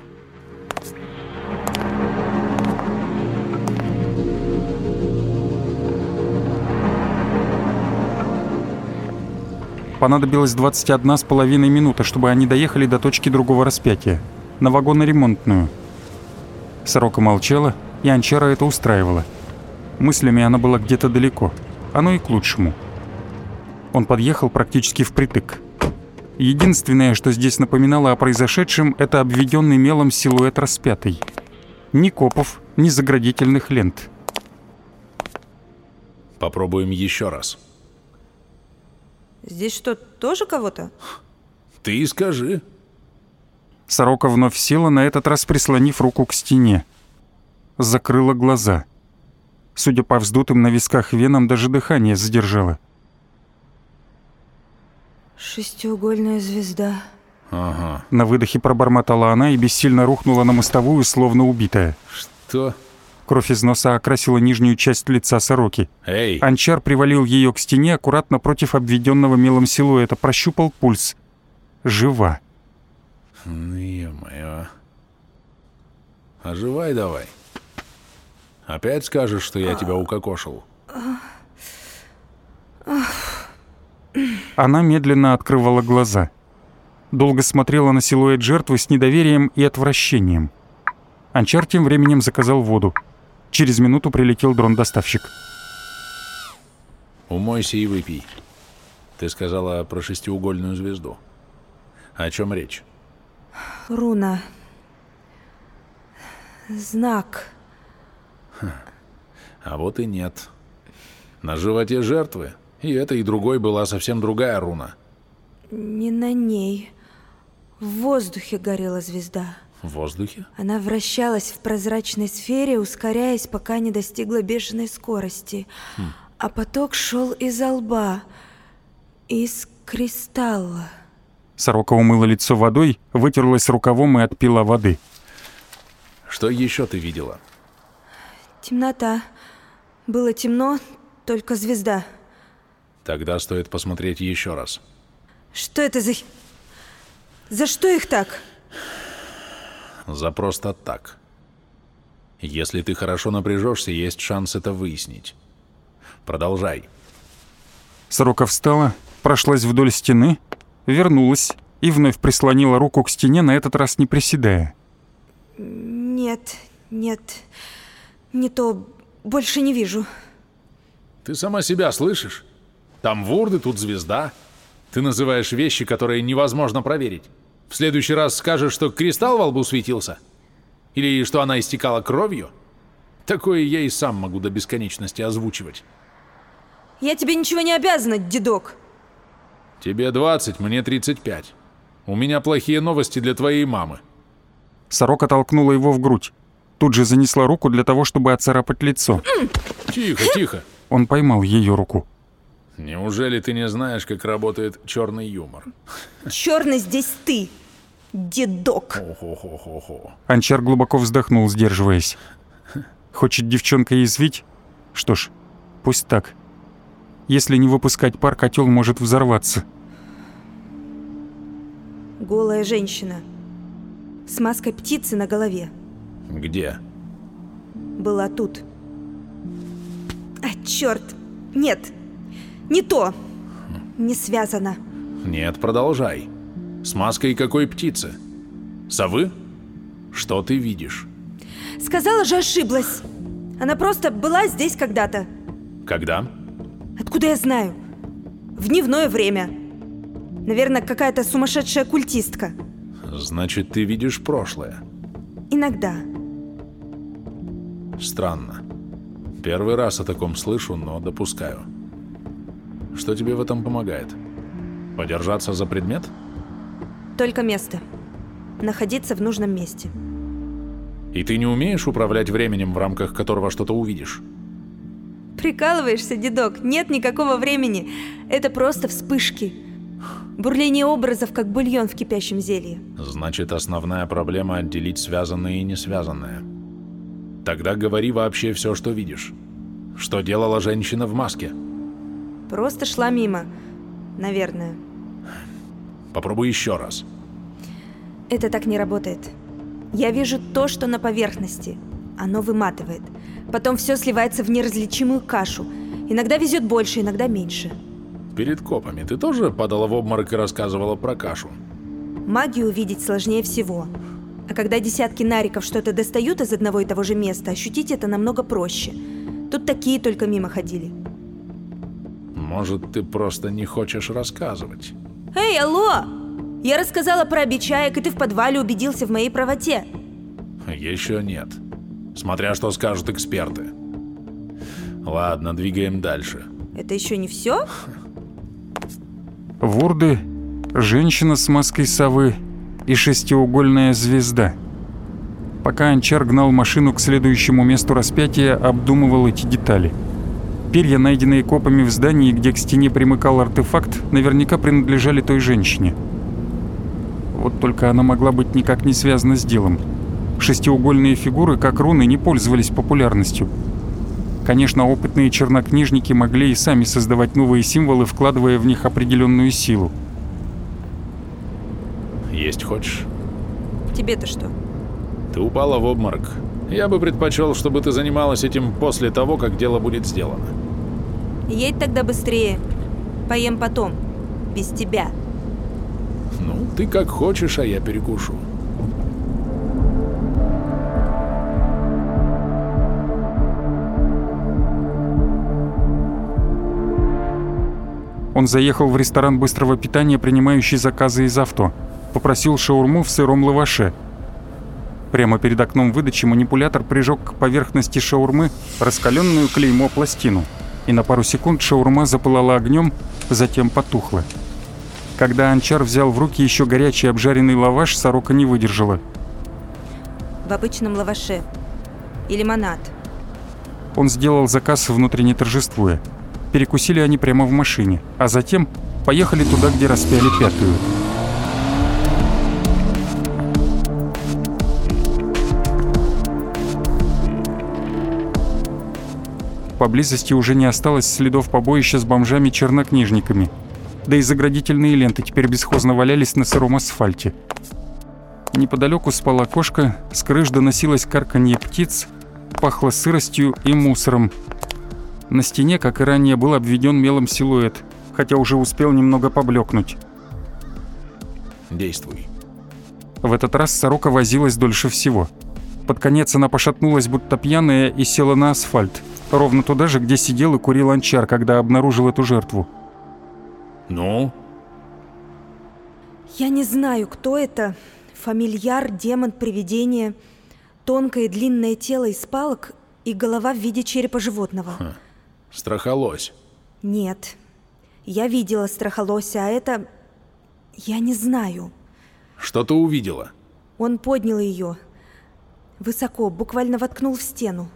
Speaker 2: Понадобилось 21 с половиной минута, чтобы они доехали до точки другого распятия, на вагоноремонтную. Сорока молчала, и Анчара это устраивала. Мыслями она была где-то далеко. Оно и к лучшему. Он подъехал практически впритык. Единственное, что здесь напоминало о произошедшем, это обведенный мелом силуэт распятый. Ни копов, ни заградительных лент.
Speaker 1: Попробуем еще раз.
Speaker 5: Здесь что, тоже кого-то?
Speaker 1: Ты и скажи.
Speaker 2: Сорока вновь села, на этот раз прислонив руку к стене. Закрыла глаза. Судя по вздутым на висках венам, даже дыхание задержала.
Speaker 5: Шестиугольная звезда.
Speaker 1: Ага.
Speaker 2: На выдохе пробормотала она и бессильно рухнула на мостовую, словно убитая.
Speaker 1: Что?
Speaker 2: Кровь из носа окрасила нижнюю часть лица сороки.
Speaker 1: Эй,
Speaker 2: Анчар привалил ее к стене аккуратно против обведенного мелом силуэта, прощупал пульс. Жива.
Speaker 1: ну ё-моё. Оживай давай. Опять скажешь, что я тебя укокошил?
Speaker 2: Она медленно открывала глаза. Долго смотрела на силуэт жертвы с недоверием и отвращением. Анчар тем временем заказал воду. Через минуту прилетел дрон-доставщик.
Speaker 1: Умойся и выпей. Ты сказала про шестиугольную звезду. О чем речь?
Speaker 5: Руна. Знак.
Speaker 1: А вот и нет. На животе жертвы. И этой, и другой была совсем другая руна.
Speaker 5: Не на ней. В воздухе горела звезда.
Speaker 1: В воздухе?
Speaker 5: Она вращалась в прозрачной сфере, ускоряясь, пока не достигла бешеной скорости. А поток шел из лба, из кристалла.
Speaker 2: Сорока умыла лицо водой, вытерлась рукавом и отпила воды.
Speaker 1: Что еще ты видела?
Speaker 5: Темнота. Было темно, только звезда.
Speaker 1: Тогда стоит посмотреть еще раз.
Speaker 5: Что это за... За что их так?
Speaker 1: За просто так. Если ты хорошо напряжешься, есть шанс это выяснить. Продолжай.
Speaker 2: Сорока встала, прошлась вдоль стены, вернулась и вновь прислонила руку к стене, на этот раз не приседая.
Speaker 5: Нет, нет. Не то. Больше не вижу.
Speaker 1: Ты сама себя слышишь? Там вурды, тут звезда. Ты называешь вещи, которые невозможно проверить. В следующий раз скажешь, что кристалл во лбу светился? Или что она истекала кровью? Такое я и сам могу до бесконечности озвучивать.
Speaker 5: Я тебе ничего не обязана, дедок.
Speaker 1: Тебе 20, мне 35. У меня плохие новости для твоей мамы.
Speaker 2: Сорока толкнула его в грудь. Тут же занесла руку для того, чтобы отцарапать лицо.
Speaker 1: Тихо, тихо.
Speaker 2: Он поймал ее руку.
Speaker 1: Неужели ты не знаешь, как работает черный юмор?
Speaker 5: Черный здесь ты, дедок.
Speaker 1: Хо-хо-хо-хо.
Speaker 2: Анчар глубоко вздохнул, сдерживаясь. Хочет девчонка язвить? Что ж, пусть так. Если не выпускать пар, котел может взорваться.
Speaker 5: Голая женщина. С маской птицы на голове.
Speaker 1: Где?
Speaker 5: Была тут. А, черт! Нет! Не то! Не связано.
Speaker 1: Нет, продолжай. С маской какой птицы? Совы? Что ты видишь?
Speaker 5: Сказала же, ошиблась. Она просто была здесь когда-то.
Speaker 1: Когда?
Speaker 5: Откуда я знаю? В дневное время. Наверное, какая-то сумасшедшая культистка.
Speaker 1: Значит, ты видишь прошлое.
Speaker 5: Иногда.
Speaker 1: Странно. Первый раз о таком слышу, но допускаю. Что тебе в этом помогает? Подержаться за предмет?
Speaker 5: Только место. Находиться в нужном месте.
Speaker 1: И ты не умеешь управлять временем, в рамках которого что-то увидишь?
Speaker 5: Прикалываешься, дедок? Нет никакого времени. Это просто вспышки. Бурление образов, как бульон в кипящем зелье.
Speaker 1: Значит, основная проблема отделить связанное и несвязанное. Тогда говори вообще все, что видишь. Что делала женщина в маске?
Speaker 5: Просто шла мимо. Наверное.
Speaker 1: Попробуй еще раз.
Speaker 5: Это так не работает. Я вижу то, что на поверхности. Оно выматывает. Потом все сливается в неразличимую кашу. Иногда везет больше, иногда меньше.
Speaker 1: Перед копами ты тоже падала в обморок и рассказывала про кашу?
Speaker 5: Магию увидеть сложнее всего. А когда десятки нариков что-то достают из одного и того же места, ощутить это намного проще. Тут такие только мимо ходили.
Speaker 1: Может, ты просто не хочешь рассказывать?
Speaker 5: Эй, алло! Я рассказала про обечаек, и ты в подвале убедился в моей правоте.
Speaker 1: Еще нет. Смотря что скажут эксперты. Ладно, двигаем дальше.
Speaker 5: Это еще не все?
Speaker 2: Ворды, женщина с маской совы и шестиугольная звезда. Пока Анчар гнал машину к следующему месту распятия, обдумывал эти детали. Перья, найденные копами в здании, где к стене примыкал артефакт, наверняка принадлежали той женщине. Вот только она могла быть никак не связана с делом. Шестиугольные фигуры, как руны, не пользовались популярностью. Конечно, опытные чернокнижники могли и сами создавать новые символы, вкладывая в них определенную силу.
Speaker 1: Есть хочешь?
Speaker 5: Тебе-то что?
Speaker 1: Ты упала в обморок. Я бы предпочел, чтобы ты занималась этим после того, как дело будет сделано.
Speaker 5: Едь тогда быстрее. Поем потом. Без тебя.
Speaker 1: Ну, ты как хочешь, а я перекушу.
Speaker 2: Он заехал в ресторан быстрого питания, принимающий заказы из авто. Попросил шаурму в сыром лаваше. Прямо перед окном выдачи манипулятор прижег к поверхности шаурмы раскаленную клеймо пластину. И на пару секунд шаурма запылала огнем, затем потухла. Когда Анчар взял в руки еще горячий обжаренный лаваш, сорока не выдержала.
Speaker 5: В обычном лаваше. И лимонад.
Speaker 2: Он сделал заказ, внутренне торжествуя. Перекусили они прямо в машине, а затем поехали туда, где распяли пятую. Поблизости уже не осталось следов побоища с бомжами-чернокнижниками. Да и заградительные ленты теперь бесхозно валялись на сыром асфальте. Неподалеку спала кошка, с крыш доносилось карканье птиц, пахло сыростью и мусором. На стене, как и ранее, был обведен мелом силуэт, хотя уже успел немного поблекнуть.
Speaker 1: Действуй.
Speaker 2: В этот раз сорока возилась дольше всего. Под конец она пошатнулась, будто пьяная, и села на асфальт. Ровно туда же, где сидел и курил анчар, когда обнаружил эту жертву.
Speaker 1: Ну?
Speaker 5: Я не знаю, кто это. Фамильяр, демон, привидение. Тонкое длинное тело из палок и голова в виде черепа животного.
Speaker 1: Хм. Страхолось.
Speaker 5: Нет. Я видела страхолося, а это... Я не знаю.
Speaker 1: Что ты увидела?
Speaker 5: Он поднял ее. Высоко, буквально воткнул в стену.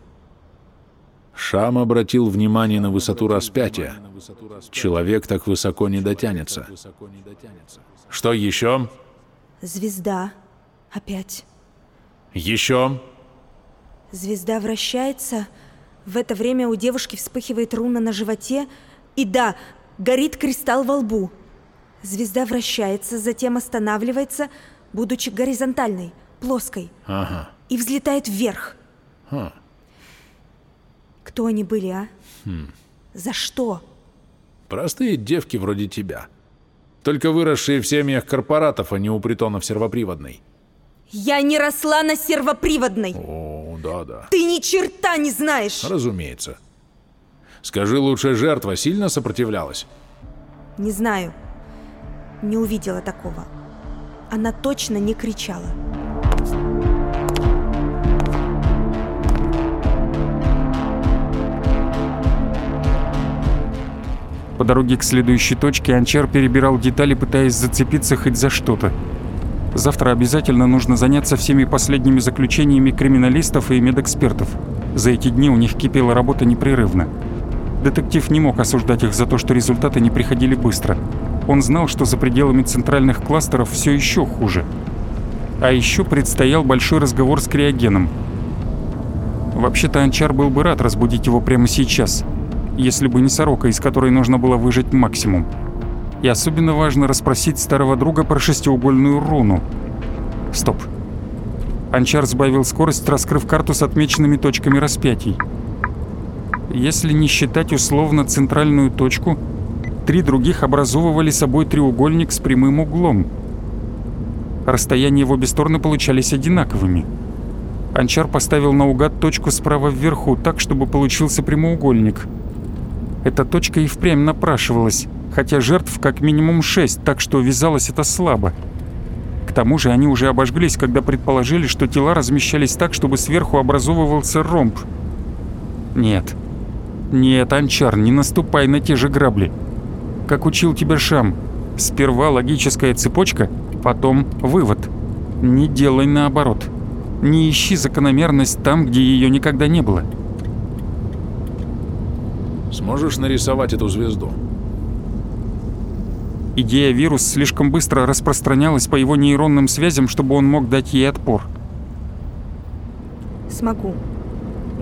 Speaker 1: Шам обратил внимание на высоту распятия. Человек так высоко не дотянется. Что еще?
Speaker 5: Звезда. Опять.
Speaker 1: Еще?
Speaker 5: Звезда вращается. В это время у девушки вспыхивает руна на животе. И да, горит кристалл во лбу. Звезда вращается, затем останавливается, будучи горизонтальной, плоской.
Speaker 1: Ага.
Speaker 5: И взлетает вверх.
Speaker 1: Хм.
Speaker 5: Кто они были, а? За что?
Speaker 1: Простые девки вроде тебя. Только выросшие в семьях корпоратов, а не у притонов сервоприводной.
Speaker 5: Я не росла на сервоприводной.
Speaker 1: О, да-да.
Speaker 5: Ты ни черта не знаешь.
Speaker 1: Разумеется. Скажи, лучшая жертва сильно сопротивлялась?
Speaker 5: Не знаю. Не увидела такого. Она точно не кричала.
Speaker 2: По дороге к следующей точке Анчар перебирал детали, пытаясь зацепиться хоть за что-то. Завтра обязательно нужно заняться всеми последними заключениями криминалистов и медэкспертов. За эти дни у них кипела работа непрерывно. Детектив не мог осуждать их за то, что результаты не приходили быстро. Он знал, что за пределами центральных кластеров все еще хуже. А еще предстоял большой разговор с Криогеном. Вообще-то Анчар был бы рад разбудить его прямо сейчас – если бы не сорока, из которой нужно было выжать максимум. И особенно важно расспросить старого друга про шестиугольную руну. Стоп. Анчар сбавил скорость, раскрыв карту с отмеченными точками распятий. Если не считать условно центральную точку, три других образовывали собой треугольник с прямым углом. Расстояния в обе стороны получались одинаковыми. Анчар поставил наугад точку справа вверху, так, чтобы получился прямоугольник – эта точка и впрямь напрашивалась, хотя жертв как минимум шесть, так что вязалось это слабо. К тому же они уже обожглись, когда предположили, что тела размещались так, чтобы сверху образовывался ромб. Нет. Нет, Анчар, не наступай на те же грабли. Как учил тебя Шам, сперва логическая цепочка, потом вывод. Не делай наоборот. Не ищи закономерность там, где ее никогда не было.
Speaker 1: Сможешь нарисовать эту звезду?
Speaker 2: Идея вирус слишком быстро распространялась по его нейронным связям, чтобы он мог дать ей отпор.
Speaker 5: Смогу.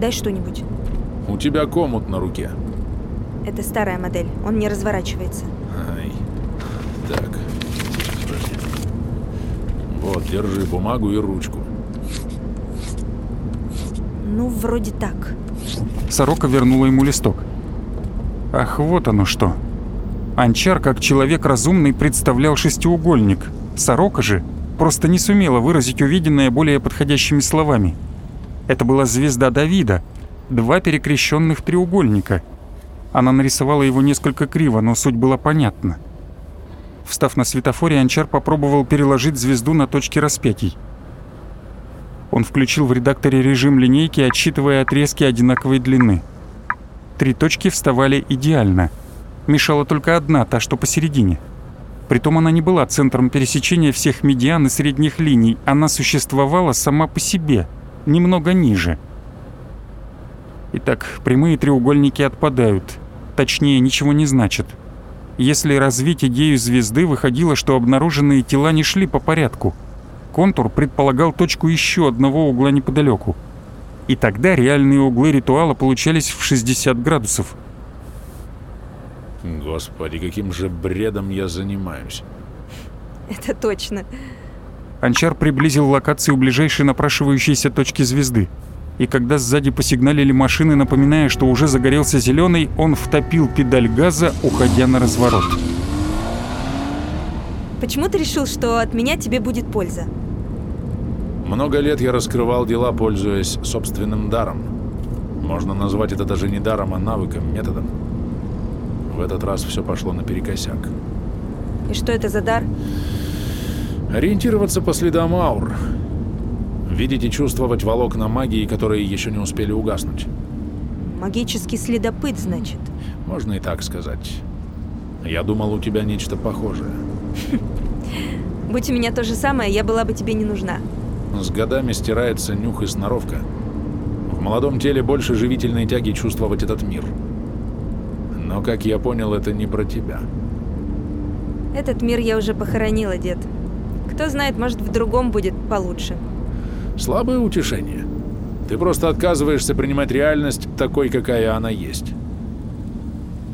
Speaker 5: Дай что-нибудь.
Speaker 1: У тебя комут на руке.
Speaker 5: Это старая модель, он не разворачивается.
Speaker 1: Ай. Так. Вот, держи бумагу и ручку.
Speaker 5: Ну, вроде так.
Speaker 2: Сорока вернула ему листок. Ах, вот оно что. Анчар, как человек разумный, представлял шестиугольник. Сорока же просто не сумела выразить увиденное более подходящими словами. Это была звезда Давида, два перекрещенных треугольника. Она нарисовала его несколько криво, но суть была понятна. Встав на светофоре, Анчар попробовал переложить звезду на точки распятий. Он включил в редакторе режим линейки, отсчитывая отрезки одинаковой длины – Три точки вставали идеально. Мешала только одна, та, что посередине. Притом она не была центром пересечения всех медиан и средних линий, она существовала сама по себе, немного ниже. Итак, прямые треугольники отпадают. Точнее, ничего не значат. Если развить идею звезды, выходило, что обнаруженные тела не шли по порядку. Контур предполагал точку еще одного угла неподалеку и тогда реальные углы ритуала получались в 60 градусов.
Speaker 1: Господи, каким же бредом я занимаюсь.
Speaker 5: Это точно.
Speaker 2: Анчар приблизил локацию ближайшей напрашивающейся точки звезды. И когда сзади посигналили машины, напоминая, что уже загорелся зеленый, он втопил педаль газа, уходя на разворот.
Speaker 5: Почему ты решил, что от меня тебе будет польза?
Speaker 1: Много лет я раскрывал дела, пользуясь собственным даром. Можно назвать это даже не даром, а навыком, методом. В этот раз все пошло наперекосяк.
Speaker 5: И что это за дар?
Speaker 1: Ориентироваться по следам аур. Видеть и чувствовать волокна магии, которые еще не успели угаснуть.
Speaker 5: Магический следопыт, значит?
Speaker 1: Можно и так сказать. Я думал, у тебя нечто похожее. [laughs]
Speaker 5: Будь у меня то же самое, я была бы тебе не нужна.
Speaker 1: С годами стирается нюх и сноровка. В молодом теле больше живительной тяги чувствовать этот мир. Но, как я понял, это не про тебя.
Speaker 5: Этот мир я уже похоронила, дед. Кто знает, может, в другом будет получше.
Speaker 1: Слабое утешение. Ты просто отказываешься принимать реальность такой, какая она есть.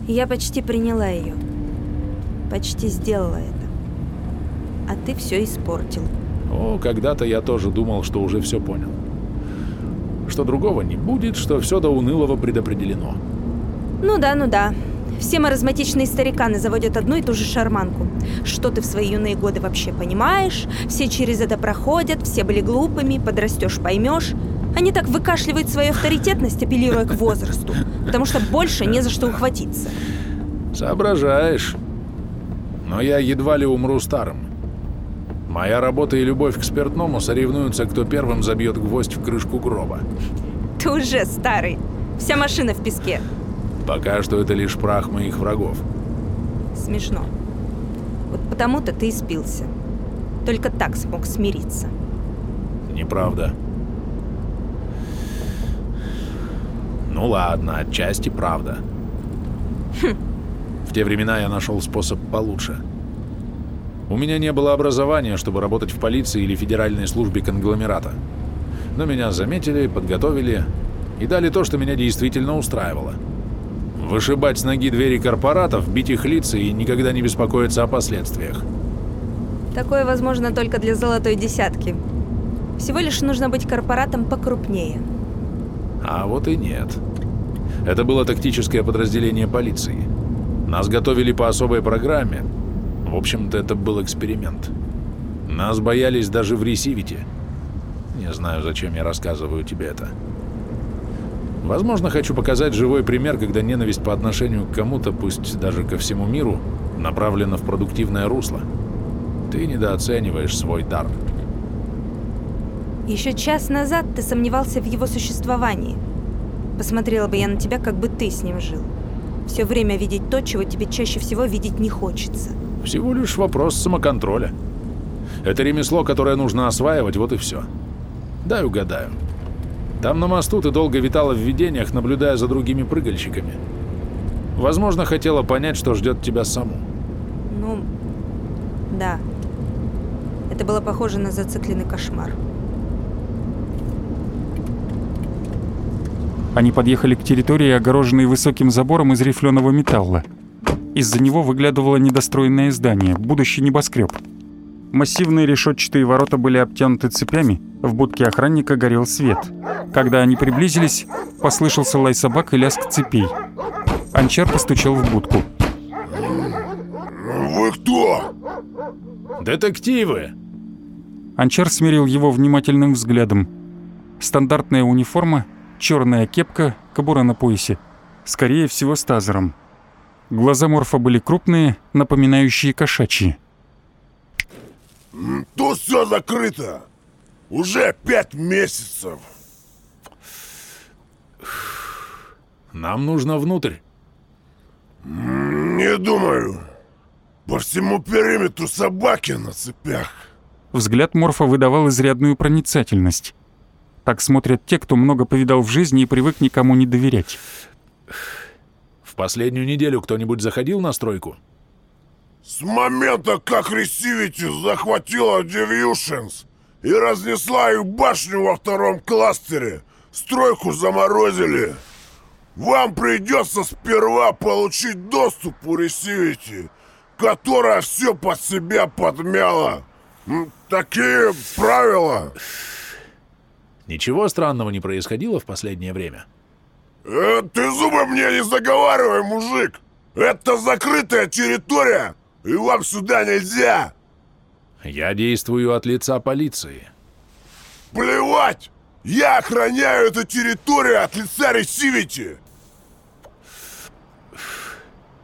Speaker 5: Я почти приняла ее. Почти сделала это. А ты все испортил.
Speaker 1: О, когда-то я тоже думал, что уже все понял. Что другого не будет, что все до унылого предопределено.
Speaker 5: Ну да, ну да. Все маразматичные стариканы заводят одну и ту же шарманку. Что ты в свои юные годы вообще понимаешь? Все через это проходят, все были глупыми, подрастешь, поймешь. Они так выкашливают свою авторитетность, апеллируя к возрасту, потому что больше не за что ухватиться.
Speaker 1: Соображаешь. Но я едва ли умру старым. Моя работа и любовь к спиртному соревнуются, кто первым забьет гвоздь в крышку гроба.
Speaker 5: Ты уже старый. Вся машина в песке.
Speaker 1: Пока что это лишь прах моих врагов.
Speaker 5: Смешно. Вот потому-то ты и спился. Только так смог смириться.
Speaker 1: Неправда. Ну ладно, отчасти правда. В те времена я нашел способ получше. У меня не было образования, чтобы работать в полиции или федеральной службе конгломерата. Но меня заметили, подготовили и дали то, что меня действительно устраивало. Вышибать с ноги двери корпоратов, бить их лица и никогда не беспокоиться о последствиях.
Speaker 5: Такое возможно только для золотой десятки. Всего лишь нужно быть корпоратом покрупнее.
Speaker 1: А вот и нет. Это было тактическое подразделение полиции. Нас готовили по особой программе. В общем-то, это был эксперимент. Нас боялись даже в Ресивите. Не знаю, зачем я рассказываю тебе это. Возможно, хочу показать живой пример, когда ненависть по отношению к кому-то, пусть даже ко всему миру, направлена в продуктивное русло. Ты недооцениваешь свой дар.
Speaker 5: Еще час назад ты сомневался в его существовании. Посмотрела бы я на тебя, как бы ты с ним жил. Все время видеть то, чего тебе чаще всего видеть не хочется.
Speaker 1: Всего лишь вопрос самоконтроля. Это ремесло, которое нужно осваивать, вот и все. Дай угадаю. Там на мосту ты долго витала в видениях, наблюдая за другими прыгальщиками. Возможно, хотела понять, что ждет тебя саму.
Speaker 5: Ну, да. Это было похоже на зацикленный кошмар.
Speaker 2: Они подъехали к территории, огороженной высоким забором из рифленого металла. Из-за него выглядывало недостроенное здание, будущий небоскреб. Массивные решетчатые ворота были обтянуты цепями, в будке охранника горел свет. Когда они приблизились, послышался лай собак и лязг цепей. Анчар постучал в будку.
Speaker 8: Вы кто?
Speaker 1: Детективы!
Speaker 2: Анчар смирил его внимательным взглядом. Стандартная униформа, черная кепка, кобура на поясе. Скорее всего, с тазером. Глаза Морфа были крупные, напоминающие кошачьи.
Speaker 8: Тут все закрыто. Уже пять месяцев.
Speaker 1: Нам нужно внутрь.
Speaker 8: Не думаю. По всему периметру собаки на цепях.
Speaker 2: Взгляд Морфа выдавал изрядную проницательность. Так смотрят те, кто много повидал в жизни и привык никому не доверять.
Speaker 1: Последнюю неделю кто-нибудь заходил на стройку?
Speaker 8: С момента, как Ресивити захватила Девьюшенс и разнесла их башню во втором кластере, стройку заморозили. Вам придется сперва получить доступ у Ресивити, которая все под себя подмяла. Такие правила.
Speaker 1: Ничего странного не происходило в последнее время.
Speaker 8: Э, ты зубы мне не заговаривай, мужик! Это закрытая территория, и вам сюда нельзя!
Speaker 1: Я действую от лица полиции.
Speaker 8: Плевать! Я охраняю эту территорию от лица Ресивити!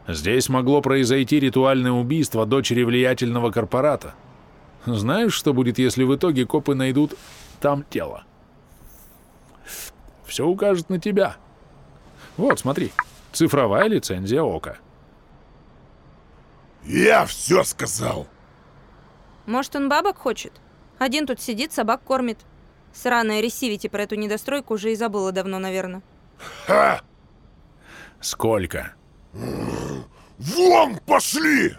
Speaker 1: Здесь могло произойти ритуальное убийство дочери влиятельного корпората. Знаешь, что будет, если в итоге копы найдут там тело? Все укажет на тебя. Вот, смотри, цифровая лицензия Ока.
Speaker 8: Я все сказал!
Speaker 5: Может, он бабок хочет? Один тут сидит, собак кормит. Сраная ресивити про эту недостройку уже и забыла давно, наверное.
Speaker 8: Ха!
Speaker 1: Сколько?
Speaker 8: Вон пошли!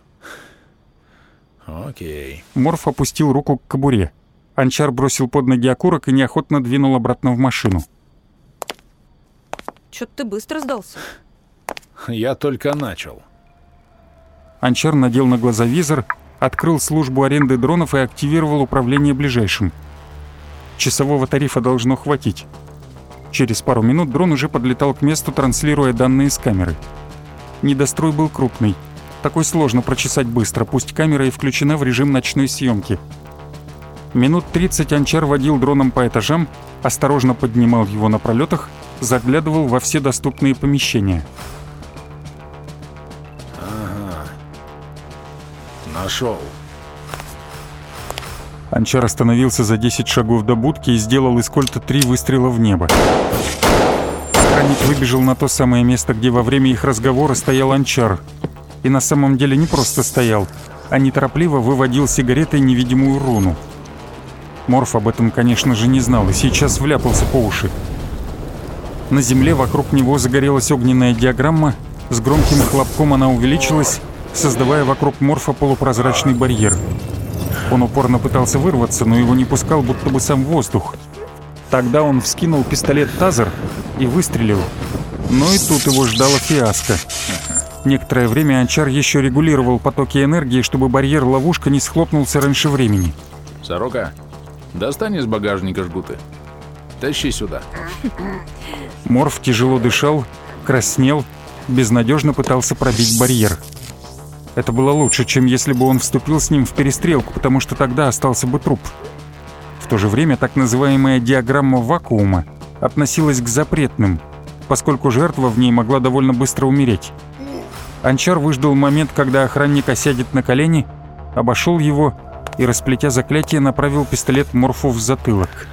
Speaker 1: Окей.
Speaker 2: Морф опустил руку к кобуре. Анчар бросил под ноги окурок и неохотно двинул обратно в машину.
Speaker 5: Чё-то ты быстро сдался.
Speaker 1: Я только начал.
Speaker 2: Анчар надел на глаза визор, открыл службу аренды дронов и активировал управление ближайшим. Часового тарифа должно хватить. Через пару минут дрон уже подлетал к месту, транслируя данные с камеры. Недострой был крупный. Такой сложно прочесать быстро, пусть камера и включена в режим ночной съемки. Минут 30 Анчар водил дроном по этажам, осторожно поднимал его на пролетах, заглядывал во все доступные помещения.
Speaker 1: Нашел.
Speaker 2: Анчар остановился за 10 шагов до будки и сделал из кольта три выстрела в небо. Охранник выбежал на то самое место, где во время их разговора стоял Анчар. И на самом деле не просто стоял, а неторопливо выводил сигаретой невидимую руну. Морф об этом, конечно же, не знал и сейчас вляпался по уши. На земле вокруг него загорелась огненная диаграмма, с громким хлопком она увеличилась, создавая вокруг Морфа полупрозрачный барьер. Он упорно пытался вырваться, но его не пускал будто бы сам воздух. Тогда он вскинул пистолет Тазер и выстрелил. Но и тут его ждала фиаско. Некоторое время Анчар еще регулировал потоки энергии, чтобы барьер-ловушка не схлопнулся раньше времени.
Speaker 1: Сорока, достань из багажника жгуты. Тащи сюда.
Speaker 2: Морф тяжело дышал, краснел, безнадежно пытался пробить барьер. Это было лучше, чем если бы он вступил с ним в перестрелку, потому что тогда остался бы труп. В то же время так называемая диаграмма вакуума относилась к запретным, поскольку жертва в ней могла довольно быстро умереть. Анчар выждал момент, когда охранник осядет на колени, обошел его и, расплетя заклятие, направил пистолет Морфу в затылок.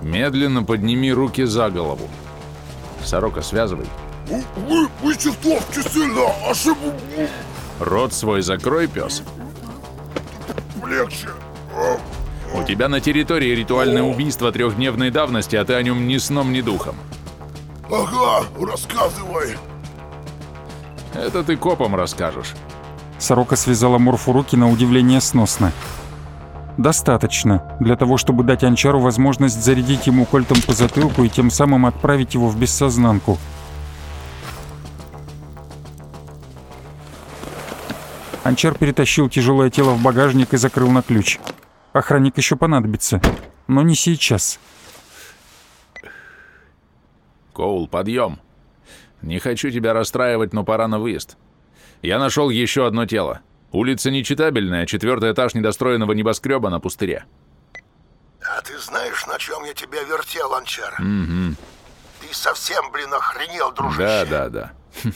Speaker 1: Медленно подними руки за голову. Сорока, связывай.
Speaker 4: Вы, вы чертовски сильно ошибу...
Speaker 1: Рот свой закрой, пес.
Speaker 4: Легче.
Speaker 1: У тебя на территории ритуальное убийство трехдневной давности, а ты о нем ни сном, ни духом.
Speaker 4: Ага, рассказывай.
Speaker 1: Это ты копам расскажешь.
Speaker 2: Сорока связала Морфу руки на удивление сносно. Достаточно для того, чтобы дать Анчару возможность зарядить ему кольтом по затылку и тем самым отправить его в бессознанку. Анчар перетащил тяжелое тело в багажник и закрыл на ключ. Охранник еще понадобится, но не сейчас.
Speaker 1: Коул, подъем. Не хочу тебя расстраивать, но пора на выезд. Я нашел еще одно тело. Улица нечитабельная, четвертый этаж недостроенного небоскреба на пустыре.
Speaker 4: А ты знаешь, на чем я тебя вертел, Анчар?
Speaker 1: Угу.
Speaker 4: Ты совсем, блин, охренел, дружище.
Speaker 1: Да, да, да. [laughs]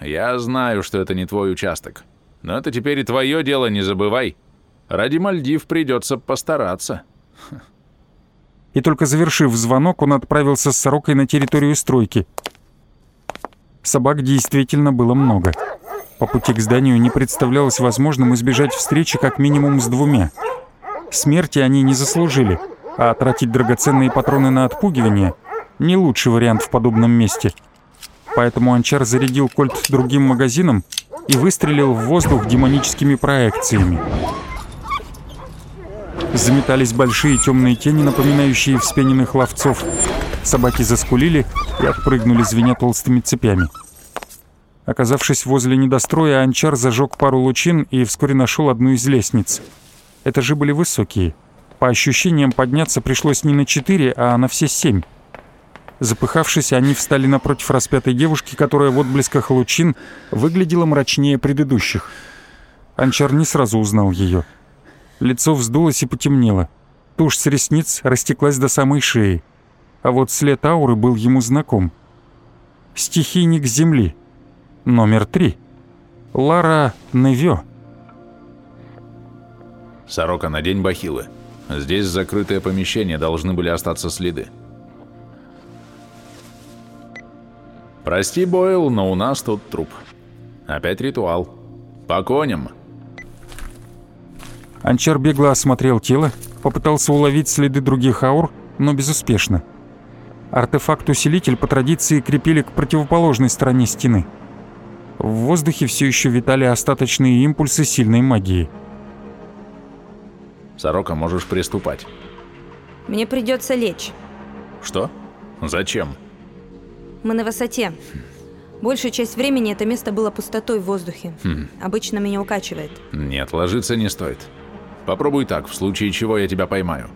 Speaker 1: Я знаю, что это не твой участок. Но это теперь и твое дело, не забывай. Ради Мальдив придется постараться.
Speaker 2: И только завершив звонок, он отправился с сорокой на территорию стройки. Собак действительно было много. По пути к зданию не представлялось возможным избежать встречи как минимум с двумя. Смерти они не заслужили, а тратить драгоценные патроны на отпугивание — не лучший вариант в подобном месте. Поэтому Анчар зарядил кольт другим магазином и выстрелил в воздух демоническими проекциями. Заметались большие темные тени, напоминающие вспененных ловцов. Собаки заскулили и отпрыгнули, звеня толстыми цепями. Оказавшись возле недостроя, Анчар зажег пару лучин и вскоре нашел одну из лестниц. Этажи были высокие. По ощущениям, подняться пришлось не на четыре, а на все семь. Запыхавшись, они встали напротив распятой девушки, которая в отблесках лучин выглядела мрачнее предыдущих. Анчар не сразу узнал ее. Лицо вздулось и потемнело. Тушь с ресниц растеклась до самой шеи. А вот след ауры был ему знаком. Стихийник Земли. Номер три. Лара Невё.
Speaker 1: Сорока, надень бахилы. Здесь закрытое помещение, должны были остаться следы. Прости, Бойл, но у нас тут труп. Опять ритуал. По коням.
Speaker 2: Анчар бегло осмотрел тело, попытался уловить следы других аур, но безуспешно. Артефакт-усилитель по традиции крепили к противоположной стороне стены. В воздухе все еще витали остаточные импульсы сильной магии.
Speaker 1: Сорока, можешь приступать.
Speaker 5: Мне придется лечь.
Speaker 1: Что? Зачем?
Speaker 5: Мы на высоте. Большую часть времени это место было пустотой в воздухе.
Speaker 1: Хм.
Speaker 5: Обычно меня укачивает.
Speaker 1: Нет, ложиться не стоит. Попробуй так, в случае чего я тебя поймаю.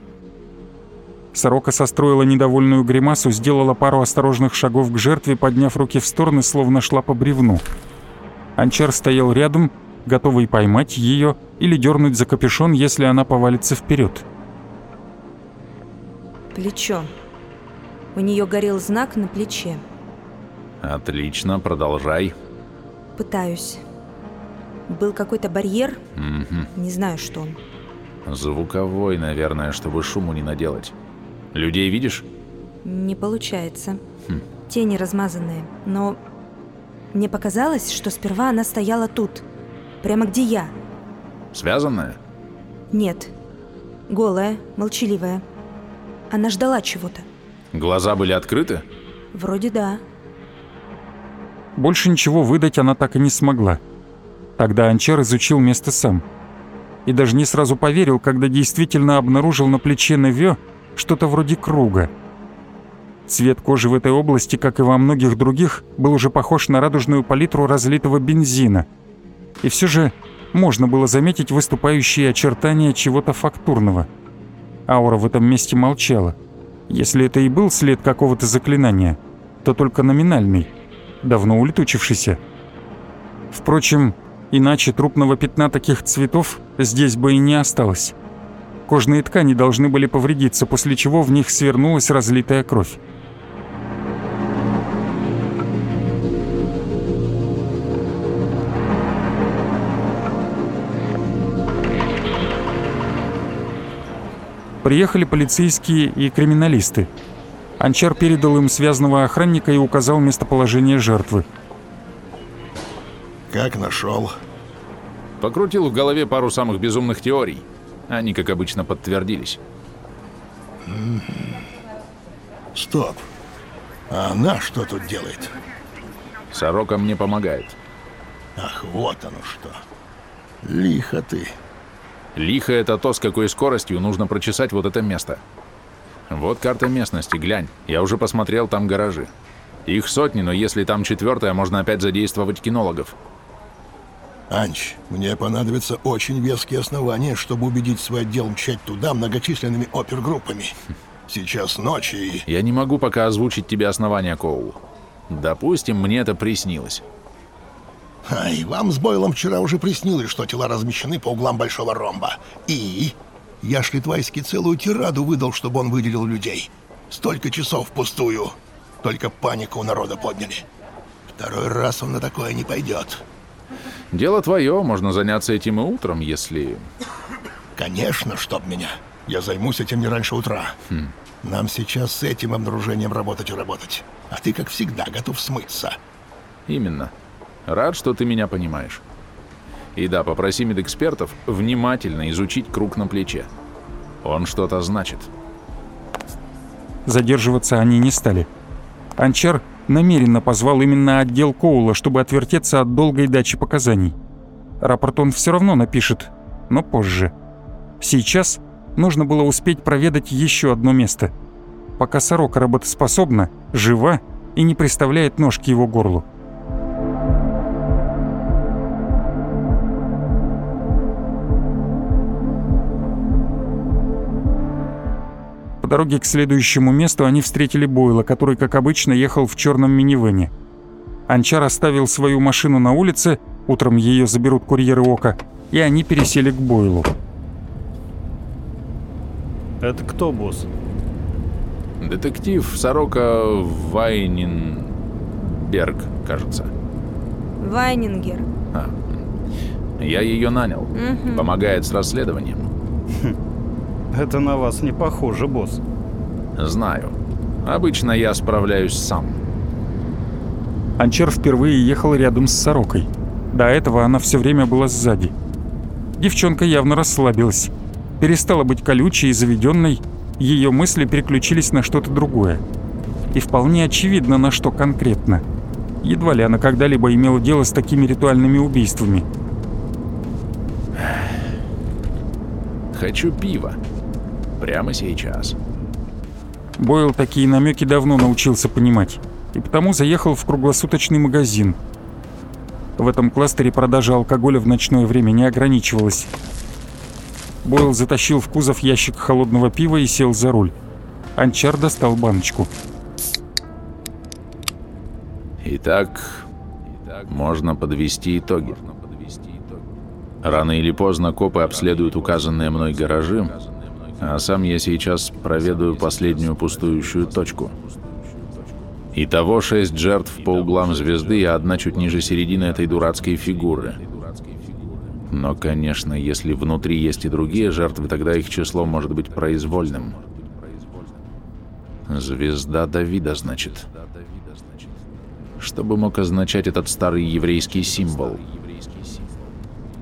Speaker 2: Сорока состроила недовольную гримасу, сделала пару осторожных шагов к жертве, подняв руки в стороны, словно шла по бревну. Анчар стоял рядом, готовый поймать ее или дернуть за капюшон, если она повалится вперед.
Speaker 5: Плечо. У нее горел знак на плече.
Speaker 1: Отлично, продолжай.
Speaker 5: Пытаюсь. Был какой-то барьер,
Speaker 1: Мгм.
Speaker 5: не знаю, что он.
Speaker 1: Звуковой, наверное, чтобы шуму не наделать. Людей видишь?
Speaker 5: Не получается.
Speaker 1: Хм.
Speaker 5: Тени размазанные. Но мне показалось, что сперва она стояла тут. Прямо где я.
Speaker 1: Связанная?
Speaker 5: Нет. Голая, молчаливая. Она ждала чего-то.
Speaker 1: Глаза были открыты?
Speaker 5: Вроде да.
Speaker 2: Больше ничего выдать она так и не смогла. Тогда Анчар изучил место сам. И даже не сразу поверил, когда действительно обнаружил на плече Невё что-то вроде круга. Цвет кожи в этой области, как и во многих других, был уже похож на радужную палитру разлитого бензина. И все же можно было заметить выступающие очертания чего-то фактурного. Аура в этом месте молчала. Если это и был след какого-то заклинания, то только номинальный, давно улетучившийся. Впрочем, иначе трупного пятна таких цветов здесь бы и не осталось. Кожные ткани должны были повредиться, после чего в них свернулась разлитая кровь. Приехали полицейские и криминалисты. Анчар передал им связанного охранника и указал местоположение жертвы.
Speaker 4: Как нашел?
Speaker 1: Покрутил в голове пару самых безумных теорий. Они, как обычно, подтвердились.
Speaker 4: Стоп. А она что тут делает?
Speaker 1: Сорока мне помогает.
Speaker 4: Ах, вот оно что. Лихо ты.
Speaker 1: Лихо это то, с какой скоростью нужно прочесать вот это место. Вот карта местности, глянь. Я уже посмотрел там гаражи. Их сотни, но если там четвертая, можно опять задействовать кинологов.
Speaker 4: Анч, мне понадобятся очень веские основания, чтобы убедить свой отдел мчать туда многочисленными опергруппами. Сейчас ночь и...
Speaker 1: Я не могу пока озвучить тебе основания, Коул. Допустим, мне это приснилось.
Speaker 4: Ай, вам с Бойлом вчера уже приснилось, что тела размещены по углам большого ромба. И... Я Шлитвайский целую тираду выдал, чтобы он выделил людей. Столько часов впустую. Только панику у народа подняли. Второй раз он на такое не пойдет.
Speaker 1: Дело твое, можно заняться этим и утром, если...
Speaker 4: Конечно, чтоб меня. Я займусь этим не раньше утра. Нам сейчас с этим обнаружением работать и работать. А ты, как всегда, готов смыться.
Speaker 1: Именно. Рад, что ты меня понимаешь. И да, попроси медэкспертов внимательно изучить круг на плече. Он что-то значит.
Speaker 2: Задерживаться они не стали. Анчар намеренно позвал именно отдел Коула, чтобы отвертеться от долгой дачи показаний. Рапорт он все равно напишет, но позже. Сейчас нужно было успеть проведать еще одно место. Пока сорока работоспособна, жива и не приставляет нож к его горлу. Дороге к следующему месту они встретили Бойла, который, как обычно, ехал в черном минивэне. Анчар оставил свою машину на улице, утром ее заберут курьеры Ока, и они пересели к Бойлу.
Speaker 9: Это кто, босс?
Speaker 1: Детектив Сорока Вайнинберг, кажется.
Speaker 5: Вайнингер.
Speaker 1: Я ее нанял.
Speaker 5: Мгм.
Speaker 1: Помогает с расследованием. [laughs]
Speaker 9: Это на вас не похоже, босс.
Speaker 1: Знаю. Обычно я справляюсь сам.
Speaker 2: Анчар впервые ехал рядом с Сорокой. До этого она все время была сзади. Девчонка явно расслабилась. Перестала быть колючей и заведенной, ее мысли переключились на что-то другое. И вполне очевидно, на что конкретно. Едва ли она когда-либо имела дело с такими ритуальными убийствами.
Speaker 1: Хочу пива. Прямо сейчас.
Speaker 2: Бойл такие намеки давно научился понимать, и потому заехал в круглосуточный магазин. В этом кластере продажа алкоголя в ночное время не ограничивалась. Бойл затащил в кузов ящик холодного пива и сел за руль. Анчар достал баночку.
Speaker 1: Итак, можно подвести итоги. Рано или поздно копы обследуют указанные мной гаражи, а сам я сейчас проведаю последнюю пустующую точку. Итого шесть жертв по углам звезды и одна чуть ниже середины этой дурацкой фигуры. Но, конечно, если внутри есть и другие жертвы, тогда их число может быть произвольным. Звезда Давида, значит. Что бы мог означать этот старый еврейский символ?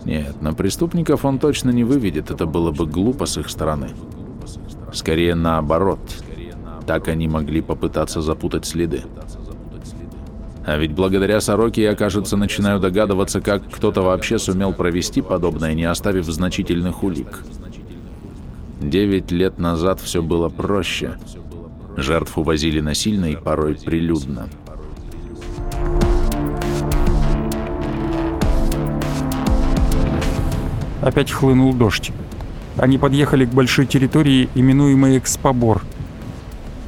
Speaker 1: Нет, на преступников он точно не выведет, это было бы глупо с их стороны. Скорее наоборот. Так они могли попытаться запутать следы. А ведь благодаря Сороке я, кажется, начинаю догадываться, как кто-то вообще сумел провести подобное, не оставив значительных улик. Девять лет назад все было проще. Жертв увозили насильно и порой прилюдно.
Speaker 2: Опять хлынул дождь. Они подъехали к большой территории, именуемой Экспобор.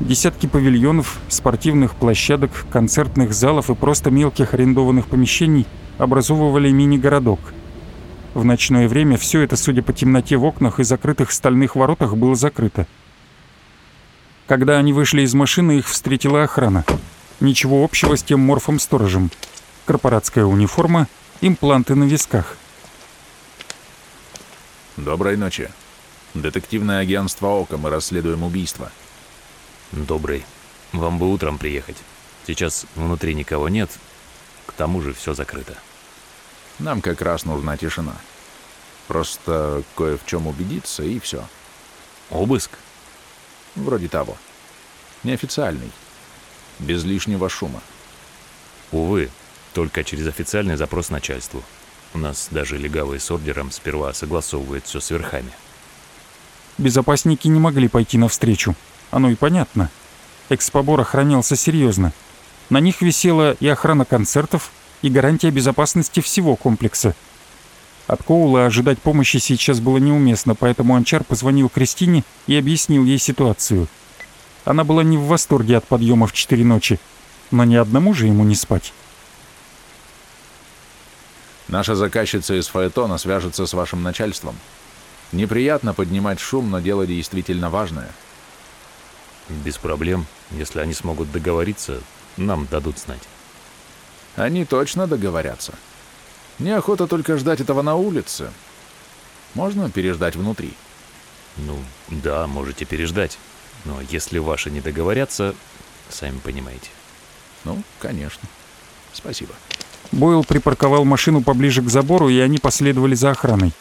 Speaker 2: Десятки павильонов, спортивных площадок, концертных залов и просто мелких арендованных помещений образовывали мини-городок. В ночное время все это, судя по темноте в окнах и закрытых стальных воротах, было закрыто. Когда они вышли из машины, их встретила охрана. Ничего общего с тем морфом-сторожем. Корпоратская униформа, импланты на висках.
Speaker 1: Доброй ночи. Детективное агентство «Ока», мы расследуем убийство.
Speaker 10: Добрый. Вам бы утром приехать. Сейчас внутри никого нет, к тому же все закрыто.
Speaker 1: Нам как раз нужна тишина. Просто кое в чем убедиться, и все.
Speaker 10: Обыск?
Speaker 1: Вроде того. Неофициальный. Без лишнего шума.
Speaker 10: Увы, только через официальный запрос начальству. У нас даже легавый с ордером сперва согласовывает все с верхами.
Speaker 2: Безопасники не могли пойти навстречу. Оно и понятно. Экспобор охранялся серьезно. На них висела и охрана концертов, и гарантия безопасности всего комплекса. От Коула ожидать помощи сейчас было неуместно, поэтому Анчар позвонил Кристине и объяснил ей ситуацию. Она была не в восторге от подъема в четыре ночи, но ни одному же ему не спать.
Speaker 1: Наша заказчица из Фаэтона свяжется с вашим начальством. Неприятно поднимать шум, но дело действительно важное.
Speaker 10: Без проблем. Если они смогут договориться, нам дадут знать.
Speaker 1: Они точно договорятся. Неохота только ждать этого на улице. Можно переждать внутри?
Speaker 10: Ну, да, можете переждать. Но если ваши не договорятся, сами понимаете.
Speaker 1: Ну, конечно. Спасибо.
Speaker 2: Бойл припарковал машину поближе к забору, и они последовали за охраной.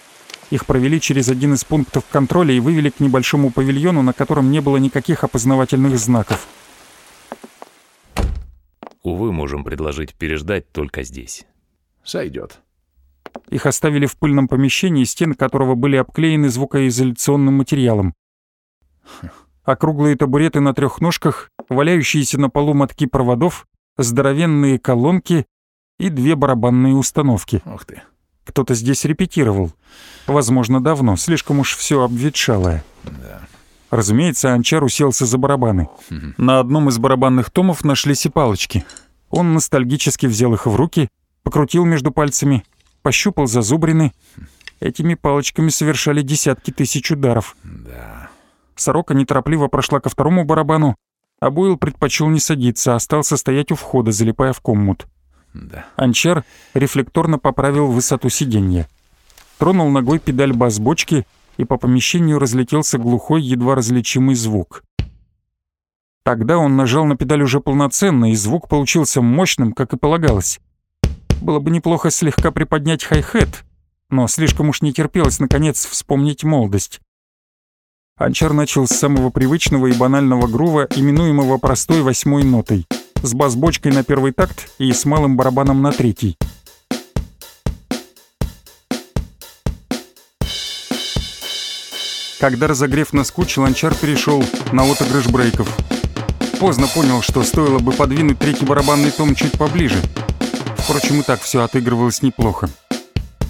Speaker 2: Их провели через один из пунктов контроля и вывели к небольшому павильону, на котором не было никаких опознавательных знаков.
Speaker 10: Увы, можем предложить переждать только здесь.
Speaker 1: Сойдет.
Speaker 2: Их оставили в пыльном помещении, стены которого были обклеены звукоизоляционным материалом. Округлые табуреты на трех ножках, валяющиеся на полу мотки проводов, здоровенные колонки и две барабанные установки.
Speaker 1: Ух ты.
Speaker 2: Кто-то здесь репетировал. Возможно, давно, слишком уж все обветшалое.
Speaker 1: Да.
Speaker 2: Разумеется, Анчар уселся за барабаны. На одном из барабанных томов нашлись и палочки. Он ностальгически взял их в руки, покрутил между пальцами, пощупал зазубрины. Этими палочками совершали десятки тысяч ударов.
Speaker 1: Да.
Speaker 2: Сорока неторопливо прошла ко второму барабану, а Бойл предпочел не садиться, а остался стоять у входа, залипая в коммут.
Speaker 1: Да.
Speaker 2: Анчар рефлекторно поправил высоту сиденья. Тронул ногой педаль бас-бочки, и по помещению разлетелся глухой, едва различимый звук. Тогда он нажал на педаль уже полноценно, и звук получился мощным, как и полагалось. Было бы неплохо слегка приподнять хай-хет, но слишком уж не терпелось, наконец, вспомнить молодость. Анчар начал с самого привычного и банального грува, именуемого простой восьмой нотой, с бас-бочкой на первый такт и с малым барабаном на третий. Когда разогрев наскучил, Анчар перешел на отыгрыш брейков. Поздно понял, что стоило бы подвинуть третий барабанный том чуть поближе. Впрочем, и так все отыгрывалось неплохо.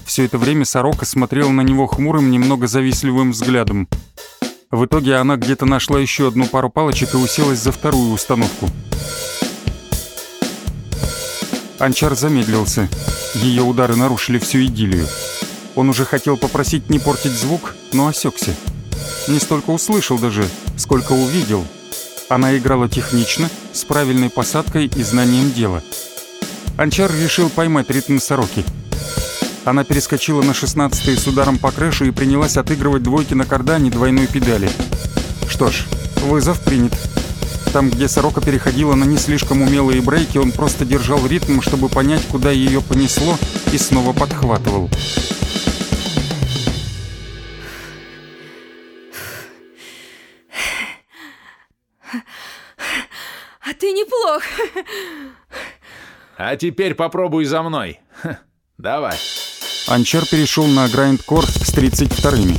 Speaker 2: Все это время Сорока смотрел на него хмурым, немного завистливым взглядом. В итоге она где-то нашла еще одну пару палочек и уселась за вторую установку. Анчар замедлился. Ее удары нарушили всю идиллию. Он уже хотел попросить не портить звук, но осекся. Не столько услышал даже, сколько увидел. Она играла технично, с правильной посадкой и знанием дела. Анчар решил поймать ритм сороки. Она перескочила на 16 с ударом по крышу и принялась отыгрывать двойки на кардане двойной педали. Что ж, вызов принят. Там, где сорока переходила на не слишком умелые брейки, он просто держал ритм, чтобы понять, куда ее понесло, и снова подхватывал.
Speaker 5: А ты неплох.
Speaker 1: А теперь попробуй за мной. Давай.
Speaker 2: Анчар перешел на грайндкор с 32-ми.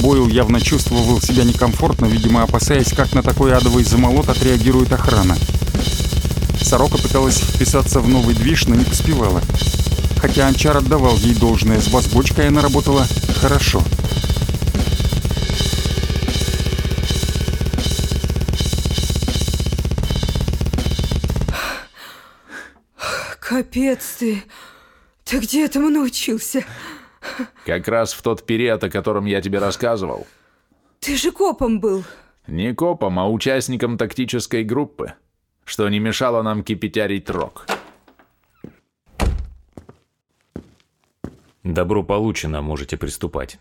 Speaker 2: Бойл явно чувствовал себя некомфортно, видимо, опасаясь, как на такой адовый замолот отреагирует охрана. Сорока пыталась вписаться в новый движ, но не поспевала. Хотя Анчар отдавал ей должное, с бас-бочкой она работала хорошо.
Speaker 5: Капец ты. Ты где этому научился?
Speaker 1: Как раз в тот период, о котором я тебе рассказывал.
Speaker 5: Ты же копом был.
Speaker 1: Не копом, а участником тактической группы, что не мешало нам кипятярить рок.
Speaker 10: Добро получено, можете приступать.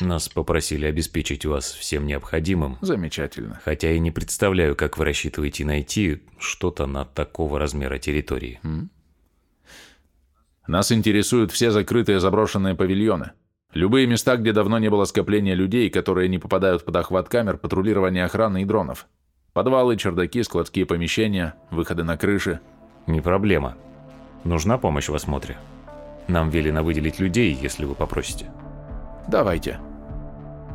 Speaker 10: Нас попросили обеспечить вас всем необходимым,
Speaker 1: Замечательно.
Speaker 10: хотя и не представляю, как вы рассчитываете найти что-то на такого размера территории.
Speaker 1: Нас интересуют все закрытые заброшенные павильоны. Любые места, где давно не было скопления людей, которые не попадают под охват камер, патрулирования охраны и дронов. Подвалы, чердаки, складские помещения, выходы на крыши.
Speaker 10: Не проблема. Нужна помощь в осмотре. Нам велено выделить людей, если вы попросите.
Speaker 1: Давайте.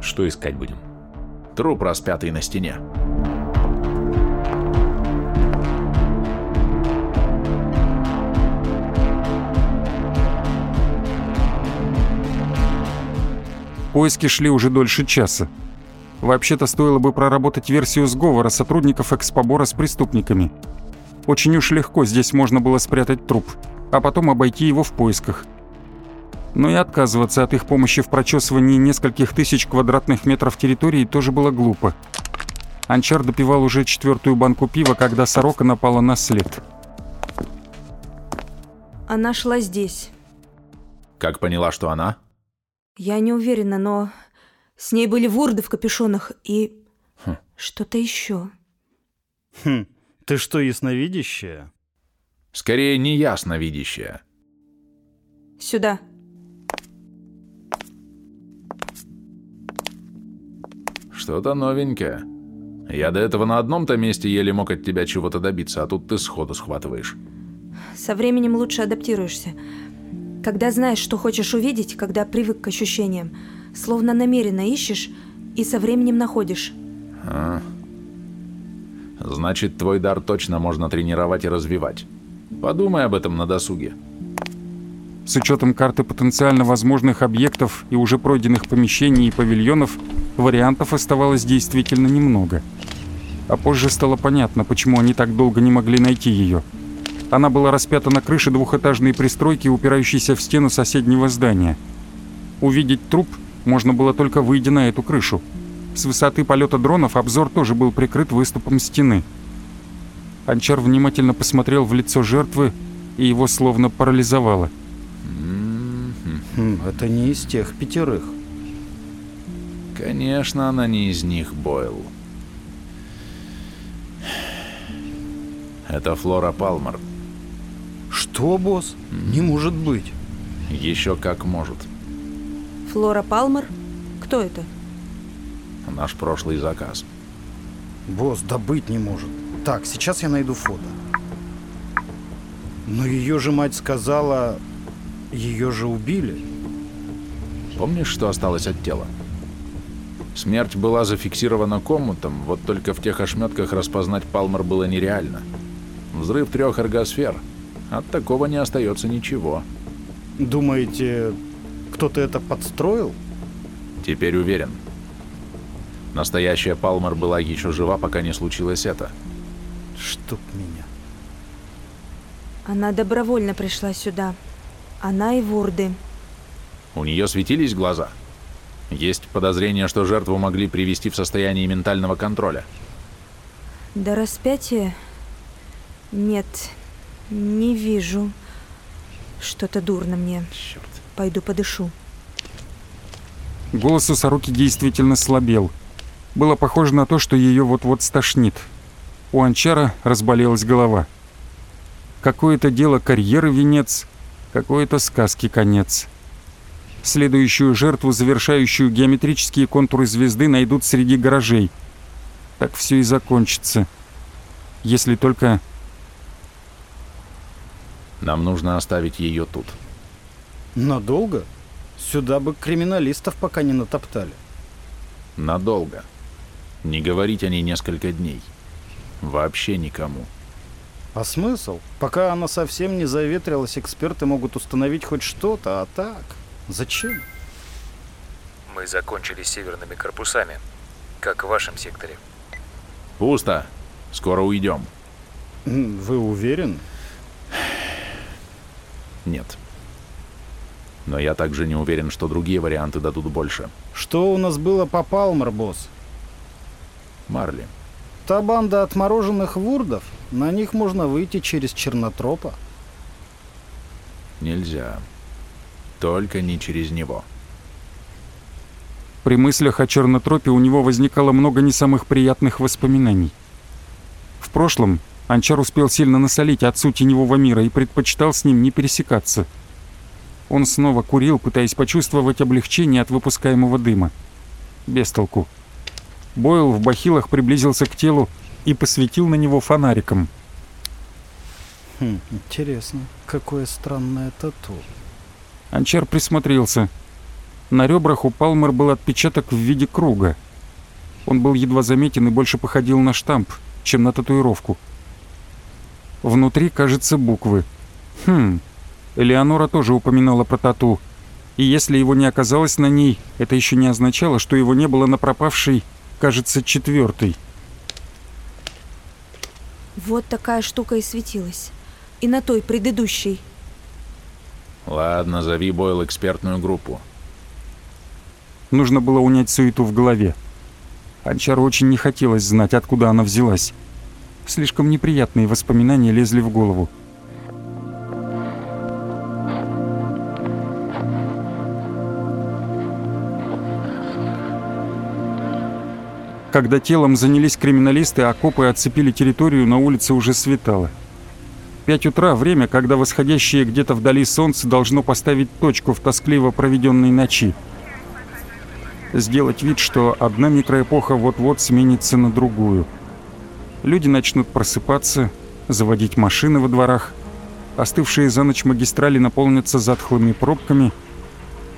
Speaker 10: Что искать будем?
Speaker 1: Труп распятый на стене.
Speaker 2: Поиски шли уже дольше часа. Вообще-то стоило бы проработать версию сговора сотрудников экспобора с преступниками. Очень уж легко здесь можно было спрятать труп, а потом обойти его в поисках. Но и отказываться от их помощи в прочесывании нескольких тысяч квадратных метров территории тоже было глупо. Анчар допивал уже четвертую банку пива, когда сорока напала на след.
Speaker 5: Она шла здесь.
Speaker 1: Как поняла, что она?
Speaker 5: Я не уверена, но с ней были вурды в капюшонах и что-то еще.
Speaker 9: Хм, ты что, ясновидящая?
Speaker 1: Скорее, неясно видящая.
Speaker 5: Сюда.
Speaker 1: Что-то новенькое. Я до этого на одном-то месте еле мог от тебя чего-то добиться, а тут ты сходу схватываешь.
Speaker 5: Со временем лучше адаптируешься. Когда знаешь, что хочешь увидеть, когда привык к ощущениям, словно намеренно ищешь и со временем находишь.
Speaker 1: А. Значит, твой дар точно можно тренировать и развивать. Подумай об этом на досуге.
Speaker 2: С учетом карты потенциально возможных объектов и уже пройденных помещений и павильонов, вариантов оставалось действительно немного. А позже стало понятно, почему они так долго не могли найти ее. Она была распята на крыше двухэтажной пристройки, упирающейся в стену соседнего здания. Увидеть труп можно было только выйдя на эту крышу. С высоты полета дронов обзор тоже был прикрыт выступом стены. Анчар внимательно посмотрел в лицо жертвы, и его словно парализовало.
Speaker 9: Хм, это не из тех пятерых.
Speaker 1: Конечно, она не из них, Бойл. Это Флора Палмер.
Speaker 9: Что, босс? Не может быть.
Speaker 1: Еще как может.
Speaker 5: Флора Палмер? Кто это?
Speaker 1: Наш прошлый заказ.
Speaker 9: Босс, да быть не может. Так, сейчас я найду фото. Но ее же мать сказала... Ее же убили.
Speaker 1: Помнишь, что осталось от тела? Смерть была зафиксирована коммутом, вот только в тех ошметках распознать Палмер было нереально. Взрыв трех эргосфер. От такого не остается ничего.
Speaker 9: Думаете, кто-то это подстроил?
Speaker 1: Теперь уверен. Настоящая Палмер была еще жива, пока не случилось это.
Speaker 9: Чтоб меня.
Speaker 5: Она добровольно пришла сюда. Она и вурды.
Speaker 1: У нее светились глаза. Есть подозрение, что жертву могли привести в состояние ментального контроля.
Speaker 5: До распятия? Нет, не вижу. Что-то дурно мне.
Speaker 1: Черт.
Speaker 5: Пойду подышу.
Speaker 2: Голос у сороки действительно слабел. Было похоже на то, что ее вот-вот стошнит. У Анчара разболелась голова. Какое-то дело карьеры венец, какое-то сказки конец. Следующую жертву, завершающую геометрические контуры звезды, найдут среди гаражей. Так все и закончится. Если только...
Speaker 1: Нам нужно оставить ее тут.
Speaker 9: Надолго? Сюда бы криминалистов пока не натоптали.
Speaker 1: Надолго. Не говорить о ней несколько дней. Вообще никому.
Speaker 9: А смысл? Пока она совсем не заветрилась, эксперты могут установить хоть что-то, а так... Зачем?
Speaker 11: Мы закончили с северными корпусами, как в вашем секторе.
Speaker 1: Пусто. Скоро уйдем.
Speaker 9: Вы уверены?
Speaker 1: Нет. Но я также не уверен, что другие варианты дадут больше.
Speaker 9: Что у нас было по Палмер, босс?
Speaker 1: Марли.
Speaker 9: Та банда отмороженных вурдов, на них можно выйти через Чернотропа.
Speaker 1: Нельзя. Только не через него.
Speaker 2: При мыслях о чернотропе у него возникало много не самых приятных воспоминаний. В прошлом Анчар успел сильно насолить отцу теневого мира и предпочитал с ним не пересекаться. Он снова курил, пытаясь почувствовать облегчение от выпускаемого дыма. Без толку. Бойл в бахилах приблизился к телу и посветил на него фонариком.
Speaker 9: Хм, интересно, какое странное тату.
Speaker 2: Анчар присмотрелся. На ребрах у Палмер был отпечаток в виде круга. Он был едва заметен и больше походил на штамп, чем на татуировку. Внутри, кажется, буквы. Хм, Элеонора тоже упоминала про тату. И если его не оказалось на ней, это еще не означало, что его не было на пропавшей, кажется, четвертой.
Speaker 5: Вот такая штука и светилась. И на той предыдущей.
Speaker 1: Ладно, зови Бойл экспертную группу.
Speaker 2: Нужно было унять суету в голове. Анчару очень не хотелось знать, откуда она взялась. Слишком неприятные воспоминания лезли в голову. Когда телом занялись криминалисты, а копы оцепили территорию, на улице уже светало. Пять утра – время, когда восходящее где-то вдали солнце должно поставить точку в тоскливо проведенной ночи. Сделать вид, что одна микроэпоха вот-вот сменится на другую. Люди начнут просыпаться, заводить машины во дворах, остывшие за ночь магистрали наполнятся затхлыми пробками,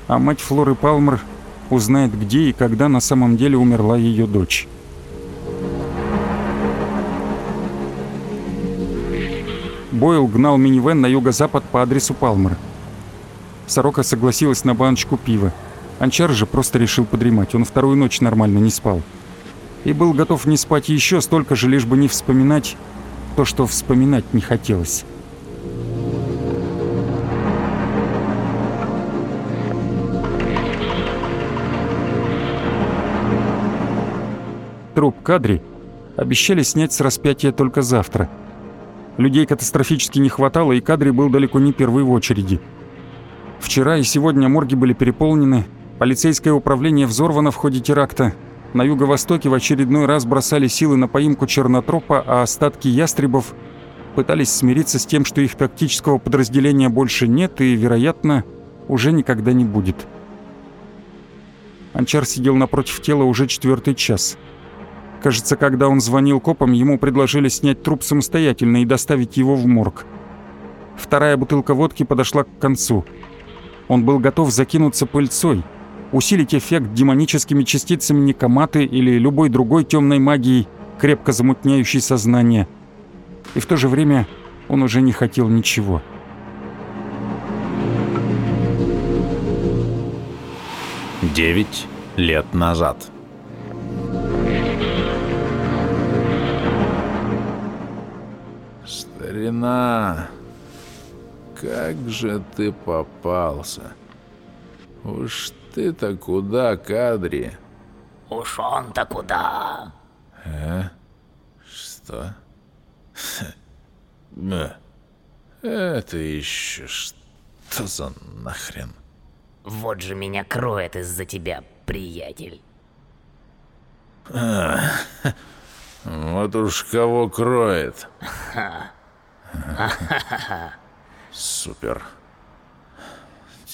Speaker 2: а мать Флоры Палмер узнает, где и когда на самом деле умерла ее дочь. Бойл гнал минивэн на юго-запад по адресу Палмер. Сорока согласилась на баночку пива. Анчар же просто решил подремать, он вторую ночь нормально не спал. И был готов не спать еще столько же, лишь бы не вспоминать то, что вспоминать не хотелось. Труп Кадри обещали снять с распятия только завтра. Людей катастрофически не хватало, и Кадри был далеко не первый в очереди. Вчера и сегодня морги были переполнены, полицейское управление взорвано в ходе теракта, на юго-востоке в очередной раз бросали силы на поимку Чернотропа, а остатки ястребов пытались смириться с тем, что их тактического подразделения больше нет и, вероятно, уже никогда не будет. Анчар сидел напротив тела уже четвертый час. Кажется, когда он звонил копам, ему предложили снять труп самостоятельно и доставить его в морг. Вторая бутылка водки подошла к концу. Он был готов закинуться пыльцой, усилить эффект демоническими частицами Никоматы или любой другой темной магией, крепко замутняющей сознание. И в то же время он уже не хотел ничего.
Speaker 1: Девять лет назад. Старина, как же ты попался? Уж ты-то куда, Кадри?
Speaker 12: Уж он-то куда?
Speaker 1: А? Что? [laughs] Это еще что за нахрен?
Speaker 12: Вот же меня кроет из-за тебя, приятель.
Speaker 1: А, вот уж кого кроет. Супер.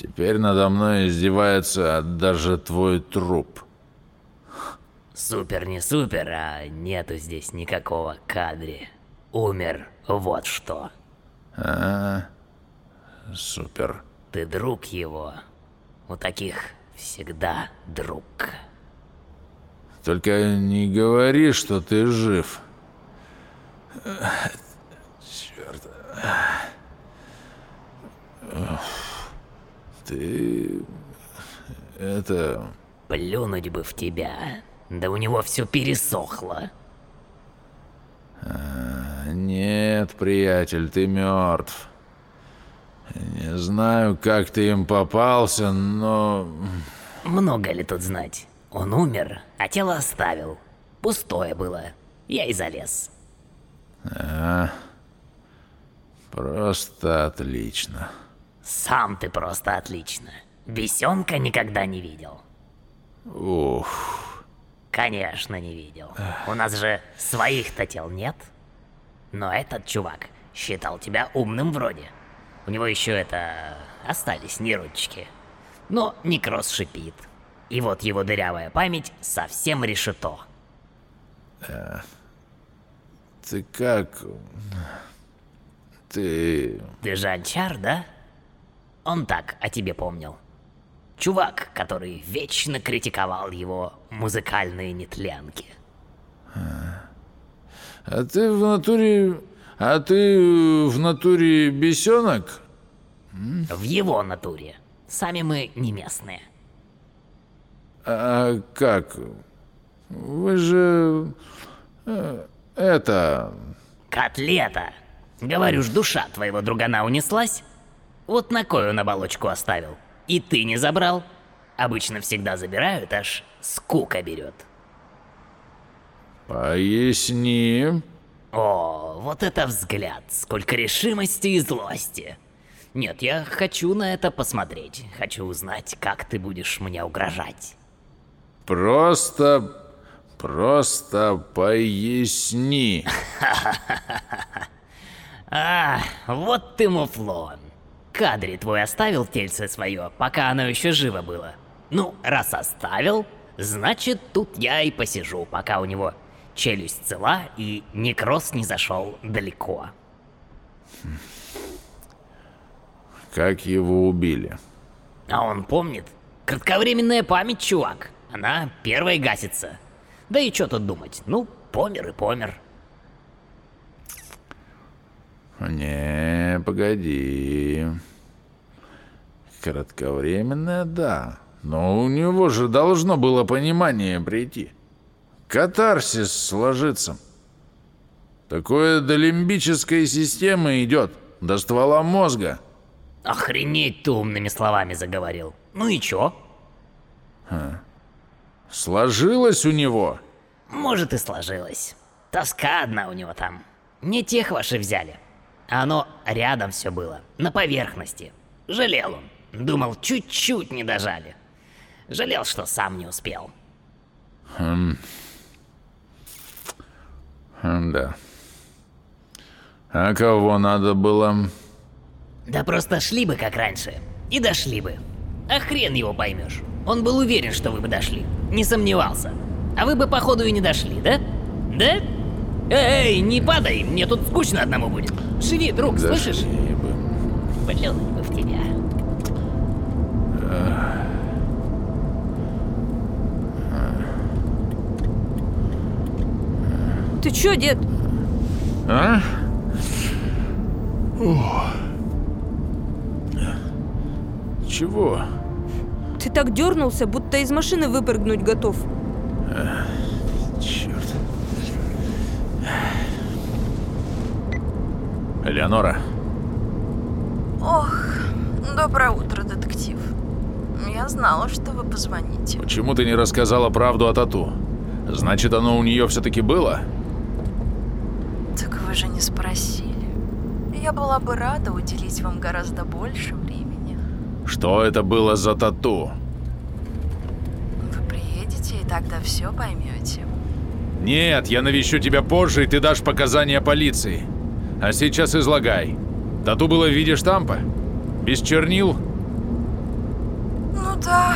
Speaker 1: Теперь надо мной издевается даже твой труп.
Speaker 12: Супер не супер, а нету здесь никакого кадри. Умер, вот что.
Speaker 1: А, супер.
Speaker 12: Ты друг его. У таких всегда друг.
Speaker 1: Только не говори, что ты жив. Черт. Ты... Это...
Speaker 12: Плюнуть бы в тебя. Да у него все пересохло.
Speaker 1: А, нет, приятель, ты мертв. Не знаю, как ты им попался, но...
Speaker 12: Много ли тут знать? Он умер, а тело оставил. Пустое было. Я и залез.
Speaker 1: А, просто отлично.
Speaker 12: Сам ты просто отлично. Бесенка никогда не видел.
Speaker 1: Ух.
Speaker 12: Конечно, не видел. У нас же своих-то тел нет. Но этот чувак считал тебя умным вроде. У него еще это... остались неродчики. Но некроз шипит. И вот его дырявая память совсем решето.
Speaker 1: А, ты как... Ты...
Speaker 12: Ты же Анчар, да? Он так о тебе помнил. Чувак, который вечно критиковал его музыкальные нетлянки.
Speaker 1: А, а ты в натуре... А ты в натуре бесенок?
Speaker 12: В его натуре. Сами мы не местные.
Speaker 1: А как? Вы же... э, Это...
Speaker 12: Котлета! Говорю ж, душа твоего другана унеслась? Вот на кой он оболочку оставил? И ты не забрал? Обычно всегда забирают, аж скука берет.
Speaker 1: Поясни.
Speaker 12: О, вот это взгляд, сколько решимости и злости. Нет, я хочу на это посмотреть. Хочу узнать, как ты будешь мне угрожать.
Speaker 1: Просто... Просто поясни. [laughs]
Speaker 12: А, вот ты муфлон. Кадри твой оставил тельце свое, пока оно еще живо было. Ну, раз оставил, значит тут я и посижу, пока у него челюсть цела и некроз не зашел далеко.
Speaker 1: Как его убили?
Speaker 12: А он помнит. Кратковременная память, чувак. Она первой гасится. Да и что тут думать? Ну, помер и помер.
Speaker 1: Не, погоди. Кратковременное, да. Но у него же должно было понимание прийти. Катарсис сложится. Такое до лимбической системы идет, до ствола мозга.
Speaker 12: Охренеть ты умными словами заговорил. Ну и чё?
Speaker 1: Ха. Сложилось у него?
Speaker 12: Может и сложилось. Тоска одна у него там. Не тех ваши взяли. Оно рядом все было, на поверхности. Жалел он. Думал, чуть-чуть не дожали. Жалел, что сам не успел.
Speaker 1: Хм. Хм, да. А кого надо было?
Speaker 12: Да просто шли бы, как раньше. И дошли бы. А хрен его поймешь. Он был уверен, что вы бы дошли. Не сомневался. А вы бы, походу, и не дошли, да? Да? Эй, не падай, мне тут скучно одному будет. Живи, друг,
Speaker 1: Дошли
Speaker 12: слышишь?
Speaker 1: бы.
Speaker 12: Плюнуть бы в тебя.
Speaker 5: Ты чё, дед?
Speaker 1: А? Чего?
Speaker 5: Ты так дернулся, будто из машины выпрыгнуть готов.
Speaker 1: Черт. Элеонора,
Speaker 13: Ох, доброе утро, детектив. Я знала, что вы позвоните.
Speaker 1: почему ты не рассказала правду о тату? Значит, оно у нее все-таки было?
Speaker 13: вы же не спросили. Я была бы рада уделить вам гораздо больше времени.
Speaker 1: Что это было за тату?
Speaker 13: Вы приедете и тогда все поймете.
Speaker 1: Нет, я навещу тебя позже, и ты дашь показания полиции. А сейчас излагай. Тату было в виде штампа? Без чернил?
Speaker 13: Ну да,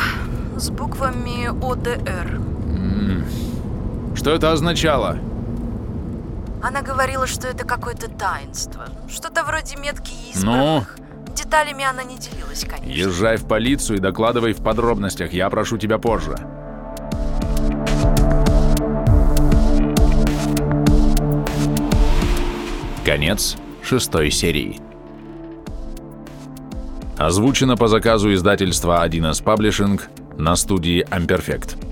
Speaker 13: с буквами ОДР.
Speaker 1: Что это означало?
Speaker 13: Она говорила, что это какое-то таинство. Что-то вроде метки
Speaker 1: Ну?
Speaker 13: избранных. Деталями она не делилась, конечно.
Speaker 1: Езжай в полицию и докладывай в подробностях, я прошу тебя позже. Конец шестой серии. Озвучено по заказу издательства 1С Publishing на студии Amperfect.